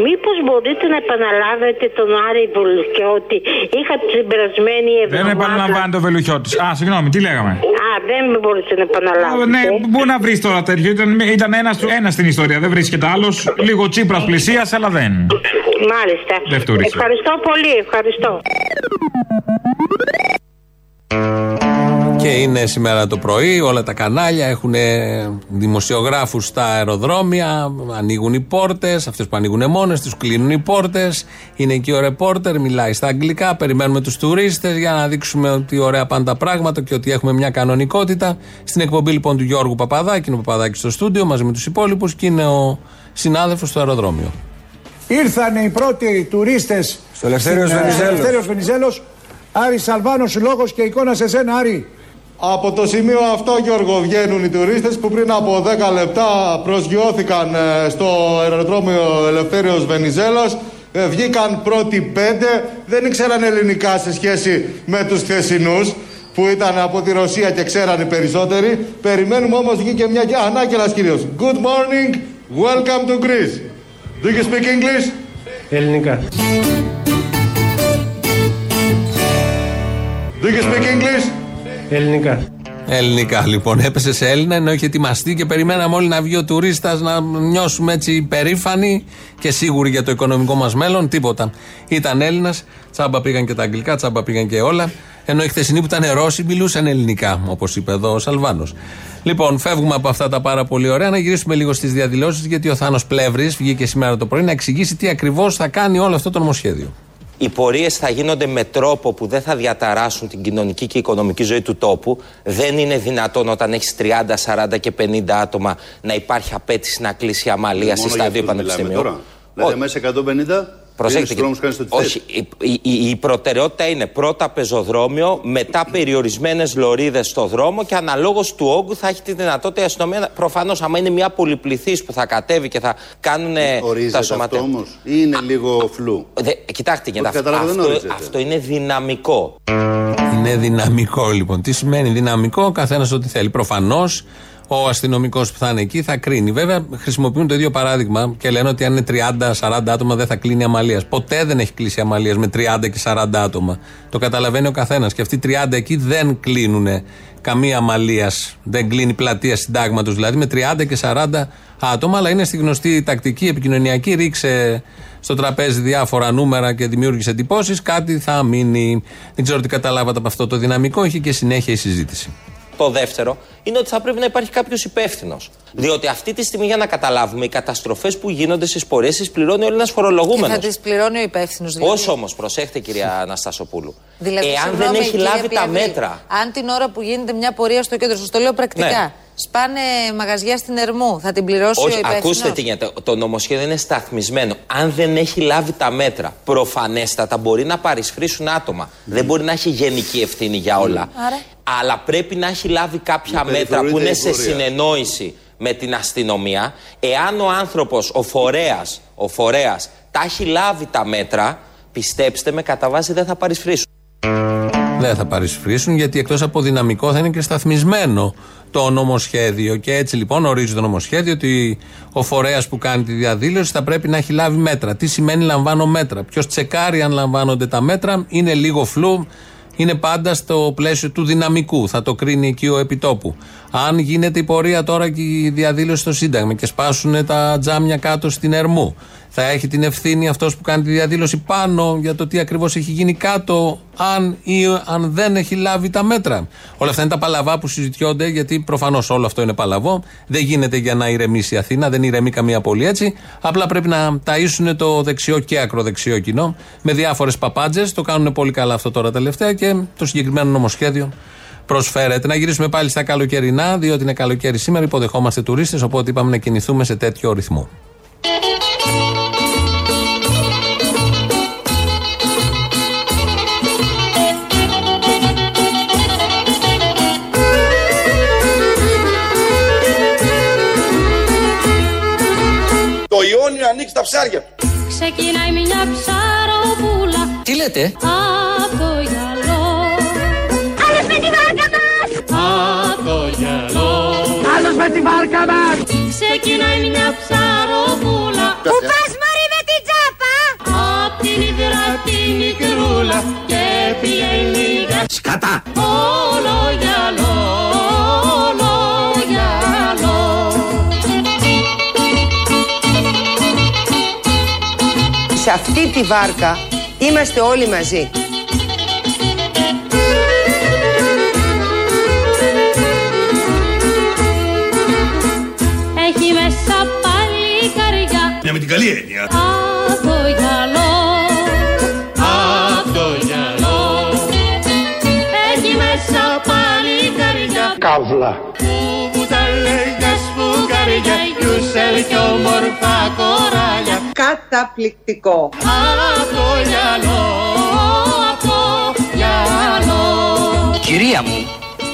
μήπως μπορείτε να επαναλάβετε τον Άρη Βουλκιώτη. Είχα την περασμένη Δεν εβδομάδα. επαναλαμβάνει το βελουχιώτη. Α, συγγνώμη, τι λέγαμε; Α, δεν μπορείτε να Α, επαναλάβετε. ναι, πού να βρεις τώρα τέτοιο. Ήταν, ήταν ένας ένας στην ιστορία, δεν βρίσκεται άλλος. Λίγο τσίπρας πλησία, αλλά δεν. Μάλιστα. Δεν φτούρισε. Ευχαριστώ πολύ, ευχαριστώ. Και είναι σήμερα το πρωί, όλα τα κανάλια έχουν δημοσιογράφους στα αεροδρόμια, ανοίγουν οι πόρτες, αυτές που ανοίγουν μόνες τους κλείνουν οι πόρτες, είναι εκεί ο ρεπόρτερ, μιλάει στα αγγλικά, περιμένουμε τους τουρίστες για να δείξουμε ότι ωραία πάνε τα πράγματα και ότι έχουμε μια κανονικότητα. Στην εκπομπή λοιπόν του Γιώργου Παπαδάκη, είναι ο Παπαδάκης στο στούντιο μαζί με τους υπόλοιπους και είναι ο συνάδελφος στο αεροδρόμιο. Ήρθαν οι πρώτοι τουρίστες στο Ελευθέριος Βενιζέλος. Ελευθέριος Βενιζέλος. Άρη Σαλβάνος Συλλόγο και εικόνα σε σένα, Άρη. Από το σημείο αυτό, Γιώργο, βγαίνουν οι τουρίστες που πριν από 10 λεπτά προσγειώθηκαν ε, στο αεροδρόμιο Ελευθέριος Βενιζέλος. Ε, Βγήκαν πρώτοι πέντε, δεν ήξεραν ελληνικά σε σχέση με τους χθεσινούς που ήταν από τη Ρωσία και ξέραν οι περισσότεροι. Περιμένουμε όμως βγήκε μια... Ανάκελας κύριος. Good morning, welcome to Greece. Do you speak English? Ελληνικά. Do you speak English? Ελληνικά. Ελληνικά λοιπόν. Έπεσε σε Έλληνα ενώ είχε ετοιμαστεί και περιμέναμε όλοι να βγει ο τουρίστας να νιώσουμε έτσι περήφανοι και σίγουροι για το οικονομικό μας μέλλον. Τίποτα. Ήταν Έλληνας, τσάμπα πήγαν και τα αγγλικά, τσάμπα πήγαν και όλα. Ενώ οι χθεσινοί που ήταν Ρώσοι μιλούσαν ελληνικά, όπως είπε εδώ ο Σαλβάνος. Λοιπόν, φεύγουμε από αυτά τα πάρα πολύ ωραία. Να γυρίσουμε λίγο στις διαδηλώσεις, γιατί ο Θάνος Πλεύρης βγήκε σήμερα το πρωί να εξηγήσει τι ακριβώς θα κάνει όλο αυτό το νομοσχέδιο. Οι πορείες θα γίνονται με τρόπο που δεν θα διαταράσουν την κοινωνική και οικονομική ζωή του τόπου. Δεν είναι δυνατόν όταν έχεις 30, 40 και 50 άτομα να υπάρχει απέτηση να κλείσει η αμαλία σε στάδιο πανεπιστημίου. Τώρα. Δηλαδή, μέσα 150 Προσέξτε. Δρόμους, κάνεις το τι θες. Όχι. Η, η, η προτεραιότητα είναι πρώτα πεζοδρόμιο, μετά περιορισμένες λωρίδες στο δρόμο και αναλόγως του όγκου θα έχει τη δυνατότητα η αστυνομία. Προφανώς, άμα είναι μια πολυπληθής που θα κατέβει και θα κάνουν Ορίζεται τα σωματεία. αυτό όμως ή είναι λίγο φλού; Δε, κοιτάξτε, Όχι, γιατί αυτό, καταλάβω, δεν αυτό, ορίζεται. αυτό είναι δυναμικό. Είναι δυναμικό λοιπόν. Τι σημαίνει δυναμικό, ο καθένας ό,τι θέλει. Προφανώς ο αστυνομικός που θα είναι εκεί θα κρίνει. Βέβαια, χρησιμοποιούν το ίδιο παράδειγμα και λένε ότι αν είναι 30-40 άτομα δεν θα κλείνει αμαλίας. Ποτέ δεν έχει κλείσει αμαλίας με 30 και 40 άτομα. Το καταλαβαίνει ο καθένας. Και αυτοί οι 30 εκεί δεν κλείνουν καμία αμαλία. Δεν κλείνει πλατεία συντάγματος δηλαδή με 30 και 40 άτομα. Αλλά είναι στη γνωστή τακτική επικοινωνιακή. Ρίξε στο τραπέζι διάφορα νούμερα και δημιούργησε εντυπώσεις. Κάτι θα μείνει. Δεν ξέρω τι καταλάβατε από αυτό το δυναμικό. Έχει και συνέχεια η συζήτηση. Το δεύτερο είναι ότι θα πρέπει να υπάρχει κάποιος υπεύθυνος. Διότι αυτή τη στιγμή, για να καταλάβουμε, οι καταστροφές που γίνονται στις πορείες τις πληρώνει ο Έλληνας Και φορολογούμενο. θα τις πληρώνει ο υπεύθυνος. Δηλαδή. Όσο όμως, προσέχτε κυρία Αναστασοπούλου. Δηλαδή, εάν δεν συγγνώμη, έχει κύριε λάβει τα Πλεύρη, μέτρα. Αν την ώρα που γίνεται μια πορεία στο κέντρο, σας το λέω πρακτικά, Ναι. σπάνε μαγαζιά στην Ερμού, θα την πληρώσει ο Όχι, υπεύθυνος; ακούστε τι γίνεται. Το νομοσχέδιο είναι σταθμισμένο. Αν δεν έχει λάβει τα μέτρα, προφανέστατα μπορεί να παρισφρήσουν άτομα. Δεν μπορεί να έχει γενική ευθύνη για όλα. Άρα. Αλλά πρέπει να έχει λάβει κάποια Να μέτρα που είναι περιφρονείται η σε πορεία. συνεννόηση με την αστυνομία. Εάν ο άνθρωπος, ο φορέας, ο φορέας τα έχει λάβει τα μέτρα, πιστέψτε με, κατά βάση δεν θα παρισφρήσουν. Δεν θα παρισφρήσουν γιατί εκτός από δυναμικό θα είναι και σταθμισμένο το νομοσχέδιο. Και έτσι λοιπόν ορίζει το νομοσχέδιο ότι ο φορέας που κάνει τη διαδήλωση θα πρέπει να έχει λάβει μέτρα. Τι σημαίνει λαμβάνω μέτρα; Ποιος τσεκάρει αν λαμβάνονται τα μέτρα είναι λίγο φλού. Είναι πάντα στο πλαίσιο του δυναμικού. Θα το κρίνει εκεί ο επιτόπου. Αν γίνεται η πορεία τώρα και η διαδήλωση στο Σύνταγμα και σπάσουν τα τζάμια κάτω στην Ερμού, θα έχει την ευθύνη αυτός που κάνει τη διαδήλωση πάνω για το τι ακριβώς έχει γίνει κάτω, αν ή αν δεν έχει λάβει τα μέτρα. Όλα αυτά είναι τα παλαβά που συζητιόνται, γιατί προφανώς όλο αυτό είναι παλαβό. Δεν γίνεται για να ηρεμήσει η Αθήνα, δεν ηρεμεί καμία πόλη έτσι. Απλά πρέπει να ταΐσουν το δεξιό και ακροδεξιό κοινό με διάφορες παπάντζες. Το κάνουν πολύ καλά αυτό τώρα τελευταία και το συγκεκριμένο νομοσχέδιο προσφέρεται. Να γυρίσουμε πάλι στα καλοκαιρινά, διότι είναι καλοκαίρι σήμερα, υποδεχόμαστε τουρίστες, οπότε είπαμε να κινηθούμε σε τέτοιο ρυθμό. Ανοίξει τα ψάρια του. Ξεκινάει μια ψαροπούλα Τι λέτε; απ' το γυαλό. Άλλος με τη βάρκα μας! Απ' το γυαλό. Άλλος με τη βάρκα μας! Ξεκινάει μια ψαροπούλα Πού πας μωρή με την τσάπα Απ' την ύδρα τη μικρούλα και πηγαίνει για Σκατά! όλο γυαλό, Σε αυτή τη βάρκα είμαστε όλοι μαζί. Έχει μέσα παλικαριά Μια με την καλή έννοια. Απ' το γυαλό Απ' το γυαλό Έχει μέσα παλικαριά Καύλα. Που τα λέγια σφουγγαριά Γιούσελ κι όμορφα κοράλια Καταπληκτικό. Απ' το γυαλό Απ' το γυαλό Κυρία μου,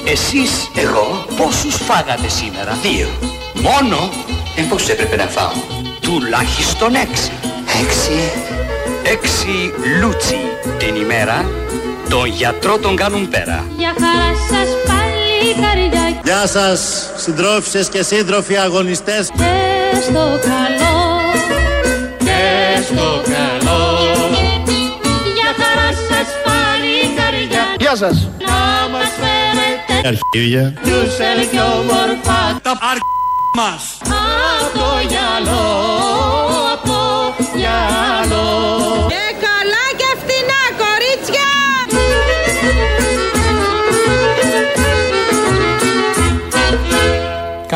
Εσείς, εγώ, πόσους φάγατε σήμερα; Δύο. Μόνο; Ε, πόσους έπρεπε να φάω; Τουλάχιστον έξι. Έξι. Έξι λούτσι την ημέρα. Τον γιατρό τον κάνουν πέρα. Για χαρά σας παλικάρια Γεια σας συντρόφισσες και σύντροφοι αγωνιστές και στο καλό και στο καλό. Για χαρά σας παλικάρια Γεια σας. Να μας φέρετε Αρχίδια. τους ελκυόμορφα. Τα αρ... μας. Από το γυαλό,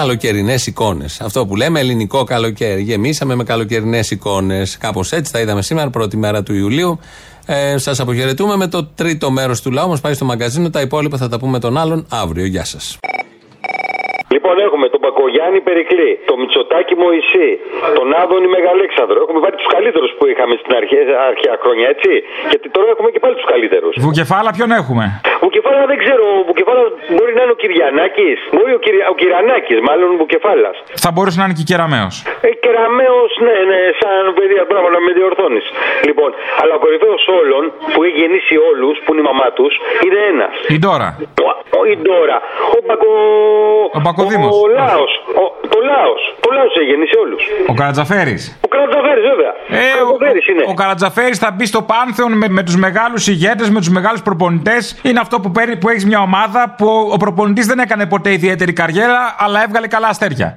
Καλοκαιρινές εικόνες. Αυτό που λέμε ελληνικό καλοκαίρι. Γεμίσαμε με καλοκαιρινές εικόνες. Κάπως έτσι τα είδαμε σήμερα, πρώτη μέρα του Ιουλίου. Ε, Σας αποχαιρετούμε με το τρίτο μέρος του λαού. Μας πάει στο μαγκαζίνο. Τα υπόλοιπα θα τα πούμε τον άλλον αύριο. Γεια σας. Λοιπόν, έχουμε τον Πακογιάννη Περικλή, τον Μητσοτάκη Μωυσή, τον Άδωνη Μεγαλέξανδρο. Έχουμε βάλει τους καλύτερους που είχαμε στην αρχαία, αρχαία χρόνια, έτσι; Γιατί τώρα έχουμε και πάλι τους καλύτερους. Βουκεφάλα ποιον έχουμε; Βουκεφάλα δεν ξέρω. Ο Βουκεφάλα μπορεί να είναι ο Κυριανάκης. Μπορεί ο, Κυρια... ο Κυρανάκης, μάλλον ο Βουκεφάλας. Θα μπορούσε να είναι και κεραμαίο. Ε, κεραμαίο, ναι, ναι, σαν παιδιά, μπράβο να με διορθώνεις. Λοιπόν, αλλά ο κορυφαίος όλων που έχει γεννήσει όλους, που είναι η μαμά τους, είναι ένας. Η Ντόρα. Ο Ιντόρα. Ο Μπακο. Ο Μπακοδήμος. Ο Λάος. Το Λάο. Το Λάο έχει γεννήσει όλους. Ο Καρατζαφέρης. Ο Καρατζαφέρης, βέβαια. Ε, ο, ο Καρατζαφέρης θα μπει στο πάνθεον με, με τους μεγάλους ηγέτες, με τους μεγάλους προπονητές. Είναι αυτό που, παίρνει- που έχεις μια ομάδα που ο προπονητής δεν έκανε ποτέ ιδιαίτερη καριέρα, αλλά έβγαλε καλά αστέρια.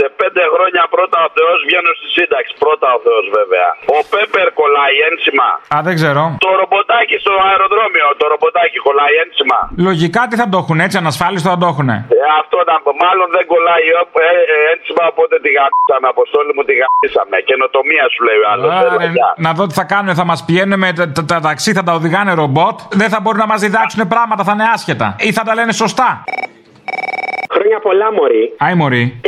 Σε πέντε χρόνια πρώτα ο Θεός βγαίνω στη σύνταξη. Πρώτα ο Θεός βέβαια. Ο Πέπερ κολλάει ένσημα. Α, δεν ξέρω. Το ρομποτάκι στο αεροδρόμιο, το ρομποτάκι κολλάει ένσημα. Λογικά τι θα το έχουν, έτσι, ανασφάλιστο θα το έχουν. Ε, αυτό να πω. Μάλλον δεν κολλάει ε, ε, ένσημα, οπότε τη γαμίσαμε. Αποστόλη μου τη γαμίσαμε. Καινοτομία σου λέει ο άλλος. να δω τι θα κάνουν, θα μας πηγαίνουν με τα, τα, τα ταξί, θα τα οδηγάνε ρομπότ. Δεν θα μπορούν να μας διδάξουν πράγματα, θα είναι άσχετα. Ή θα τα λένε σωστά. Χρόνια πολλά, Μωρή. Άι, Μωρή.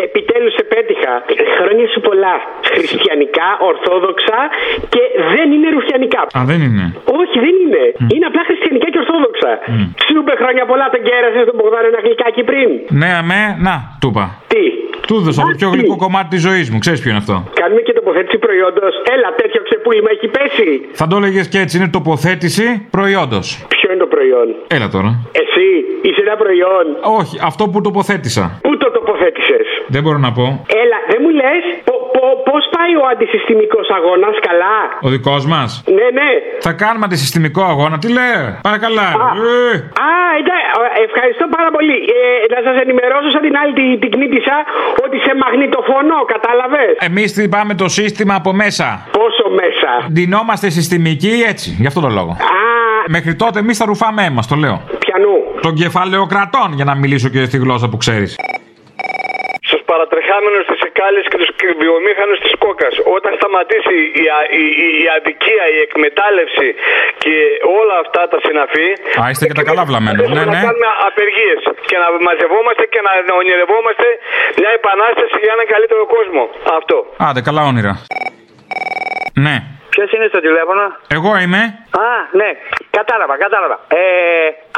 Επιτέλου σε πέτυχα. Χρόνια σου πολλά. Χριστιανικά, ορθόδοξα και δεν είναι ρουφιανικά. Α, δεν είναι. Όχι, δεν είναι. Είναι απλά χριστιανικά και ορθόδοξα. Σου είπε χρόνια πολλά, τον κέρασε τον Μπογδάνο ένα γλυκάκι πριν. Ναι, αμέ, να, του είπα. Τι; Του έδωσα το πιο γλυκό κομμάτι της ζωής μου. Ξέρεις ποιο είναι αυτό; Κάνουμε και τοποθέτηση προϊόντος. Έλα, τέτοιο ξεπούλημα έχει πέσει. Θα το έλεγες και έτσι, είναι τοποθέτηση προϊόντος. Ποιο είναι το προϊόν; Έλα τώρα. Εσύ είσαι ένα προϊόν. Όχι, αυτό που τοποθέτησα. Πού το τοποθέτησες; Δεν μπορώ να πω. Έλα, δεν μου λες; Πώς πάει ο αντισυστημικός αγώνας, καλά; Ο δικός μας. Ναι, ναι. Θα κάνουμε αντισυστημικό αγώνα. Τι λέει. Παρακαλά. Ε. Α, εντάξει, ευχαριστώ πάρα πολύ. Ε, να σας ενημερώσω σαν την άλλη την, την κνήτησα ότι σε μαγνητοφωνώ, κατάλαβες; Εμείς πάμε το σύστημα από μέσα. Πόσο μέσα; Ντυνόμαστε συστημικοί έτσι, γι' αυτό το λόγο. Μέχρι τότε εμείς θα ρουφάμε αίμα, το λέω. Πιανού. Των κεφαλαιοκρατών, για να μιλήσω και στη γλώσσα που ξέρεις. Στου παρατρεχάμενου της Εκάλη και τους βιομήχανους της Κόκας. Όταν σταματήσει η, α- η, η, η αδικία, η εκμετάλλευση και όλα αυτά τα συναφή. Α, είστε και τα καλά βλαμμένα. Έχουμε Ναι, να ναι. κάνουμε απεργίες και να μαζευόμαστε και να ονειρευόμαστε μια επανάσταση για έναν καλύτερο κόσμο. Αυτό. Άντε, καλά όνειρα. Ναι. Ποιος είναι στο τηλέφωνο; Εγώ είμαι. Α, ναι, κατάλαβα, κατάλαβα. Ε,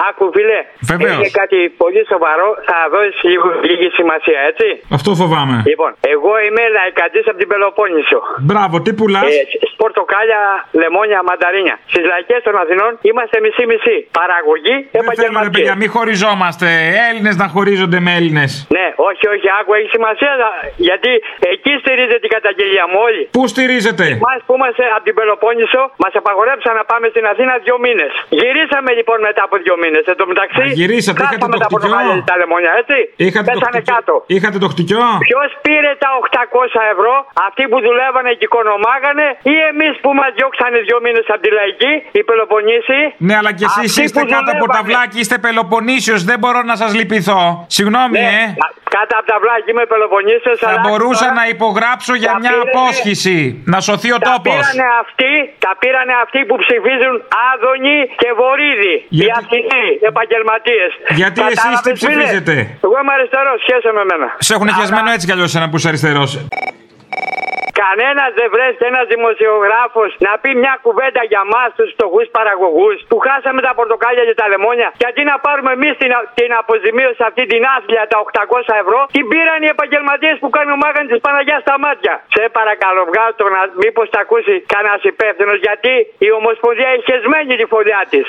άκου φίλε. Βεβαίως. Είναι κάτι πολύ σοβαρό. Θα δώσεις λίγο λίγη σημασία, έτσι; Αυτό φοβάμαι. Λοιπόν, εγώ είμαι λαϊκαντή από την Πελοπόννησο. Μπράβο, τι πουλάς; Ε, σ- πορτοκάλια, λεμόνια, μανταρίνια. Στις λαϊκές των Αθηνών είμαστε μισή-μισή. Παραγωγή, Δεν θέλουμε, ρε επαγγελματίες. παιδιά, μην χωριζόμαστε. Έλληνες να χωρίζονται με Έλληνες. Ναι, όχι, όχι, άκου, έχει σημασία. δα- Γιατί εκεί στηρίζεται την καταγγελία μου όλοι. Πού στηρίζεται; Εμάς που είμαστε από την Πελοπόννησο, μας απαγορέψαν να πάμε στην Αθήνα δύο μήνες. Γυρίσαμε λοιπόν μετά από δύο μήνες. Εν τω μεταξύ, Α, γυρίσατε, είχατε χάσαμε το τα χτυκιό. πορτοκάλια και τα λεμόνια, έτσι. Είχατε το, Πέσανε χτυκιό; κάτω. Είχατε το χτυκιό; Ποιος πήρε τα 800 ευρώ, αυτοί που δουλεύανε και οικονομάγανε, ή εμείς που μας διώξανε δύο μήνες από τη λαϊκή, οι Πελοποννήσοι. Ναι, αλλά κι εσείς Αυτοί είστε που κάτω από τα δουλεύανε- βλάκια, είστε Πελοποννήσιος, δεν μπορώ να σας λυπηθώ. Συγγνώμη, Ναι, ε. κα- Κάτω από τα βλάκια είμαι Πελοποννήσιος, Θα αλλά μπορούσα τώρα να υπογράψω για τα μια πήρανε- απόσχηση. Να σωθεί ο Τα τόπος. πήρανε αυτοί, τα πήρανε αυτοί που ψηφίζουν Άδωνη και Βορύδη. Οι Γιατί- Αθηνοί επαγγελματίες. Γιατί εσείς τι ψηφίζετε; Εγώ είμαι αριστερός, σχέσε με μένα. Σε έχουν χιασμένο έτσι κι αλλιώς ένα που είσαι αριστερός. Κανένας δεν βρέθηκε ένας δημοσιογράφος να πει μια κουβέντα για μας τους φτωχούς παραγωγούς που χάσαμε τα πορτοκάλια και τα λεμόνια. Γιατί να πάρουμε εμείς την, α- την αποζημίωση αυτή την άθλια τα 800 ευρώ, την πήραν οι επαγγελματίες που κάνουν μάγαν της Παναγιάς στα μάτια. Σε παρακαλώ, βγάλω το να μήπως τα ακούσει κανένας υπεύθυνος γιατί η Ομοσπονδία έχει χεσμένη τη φωλιά της.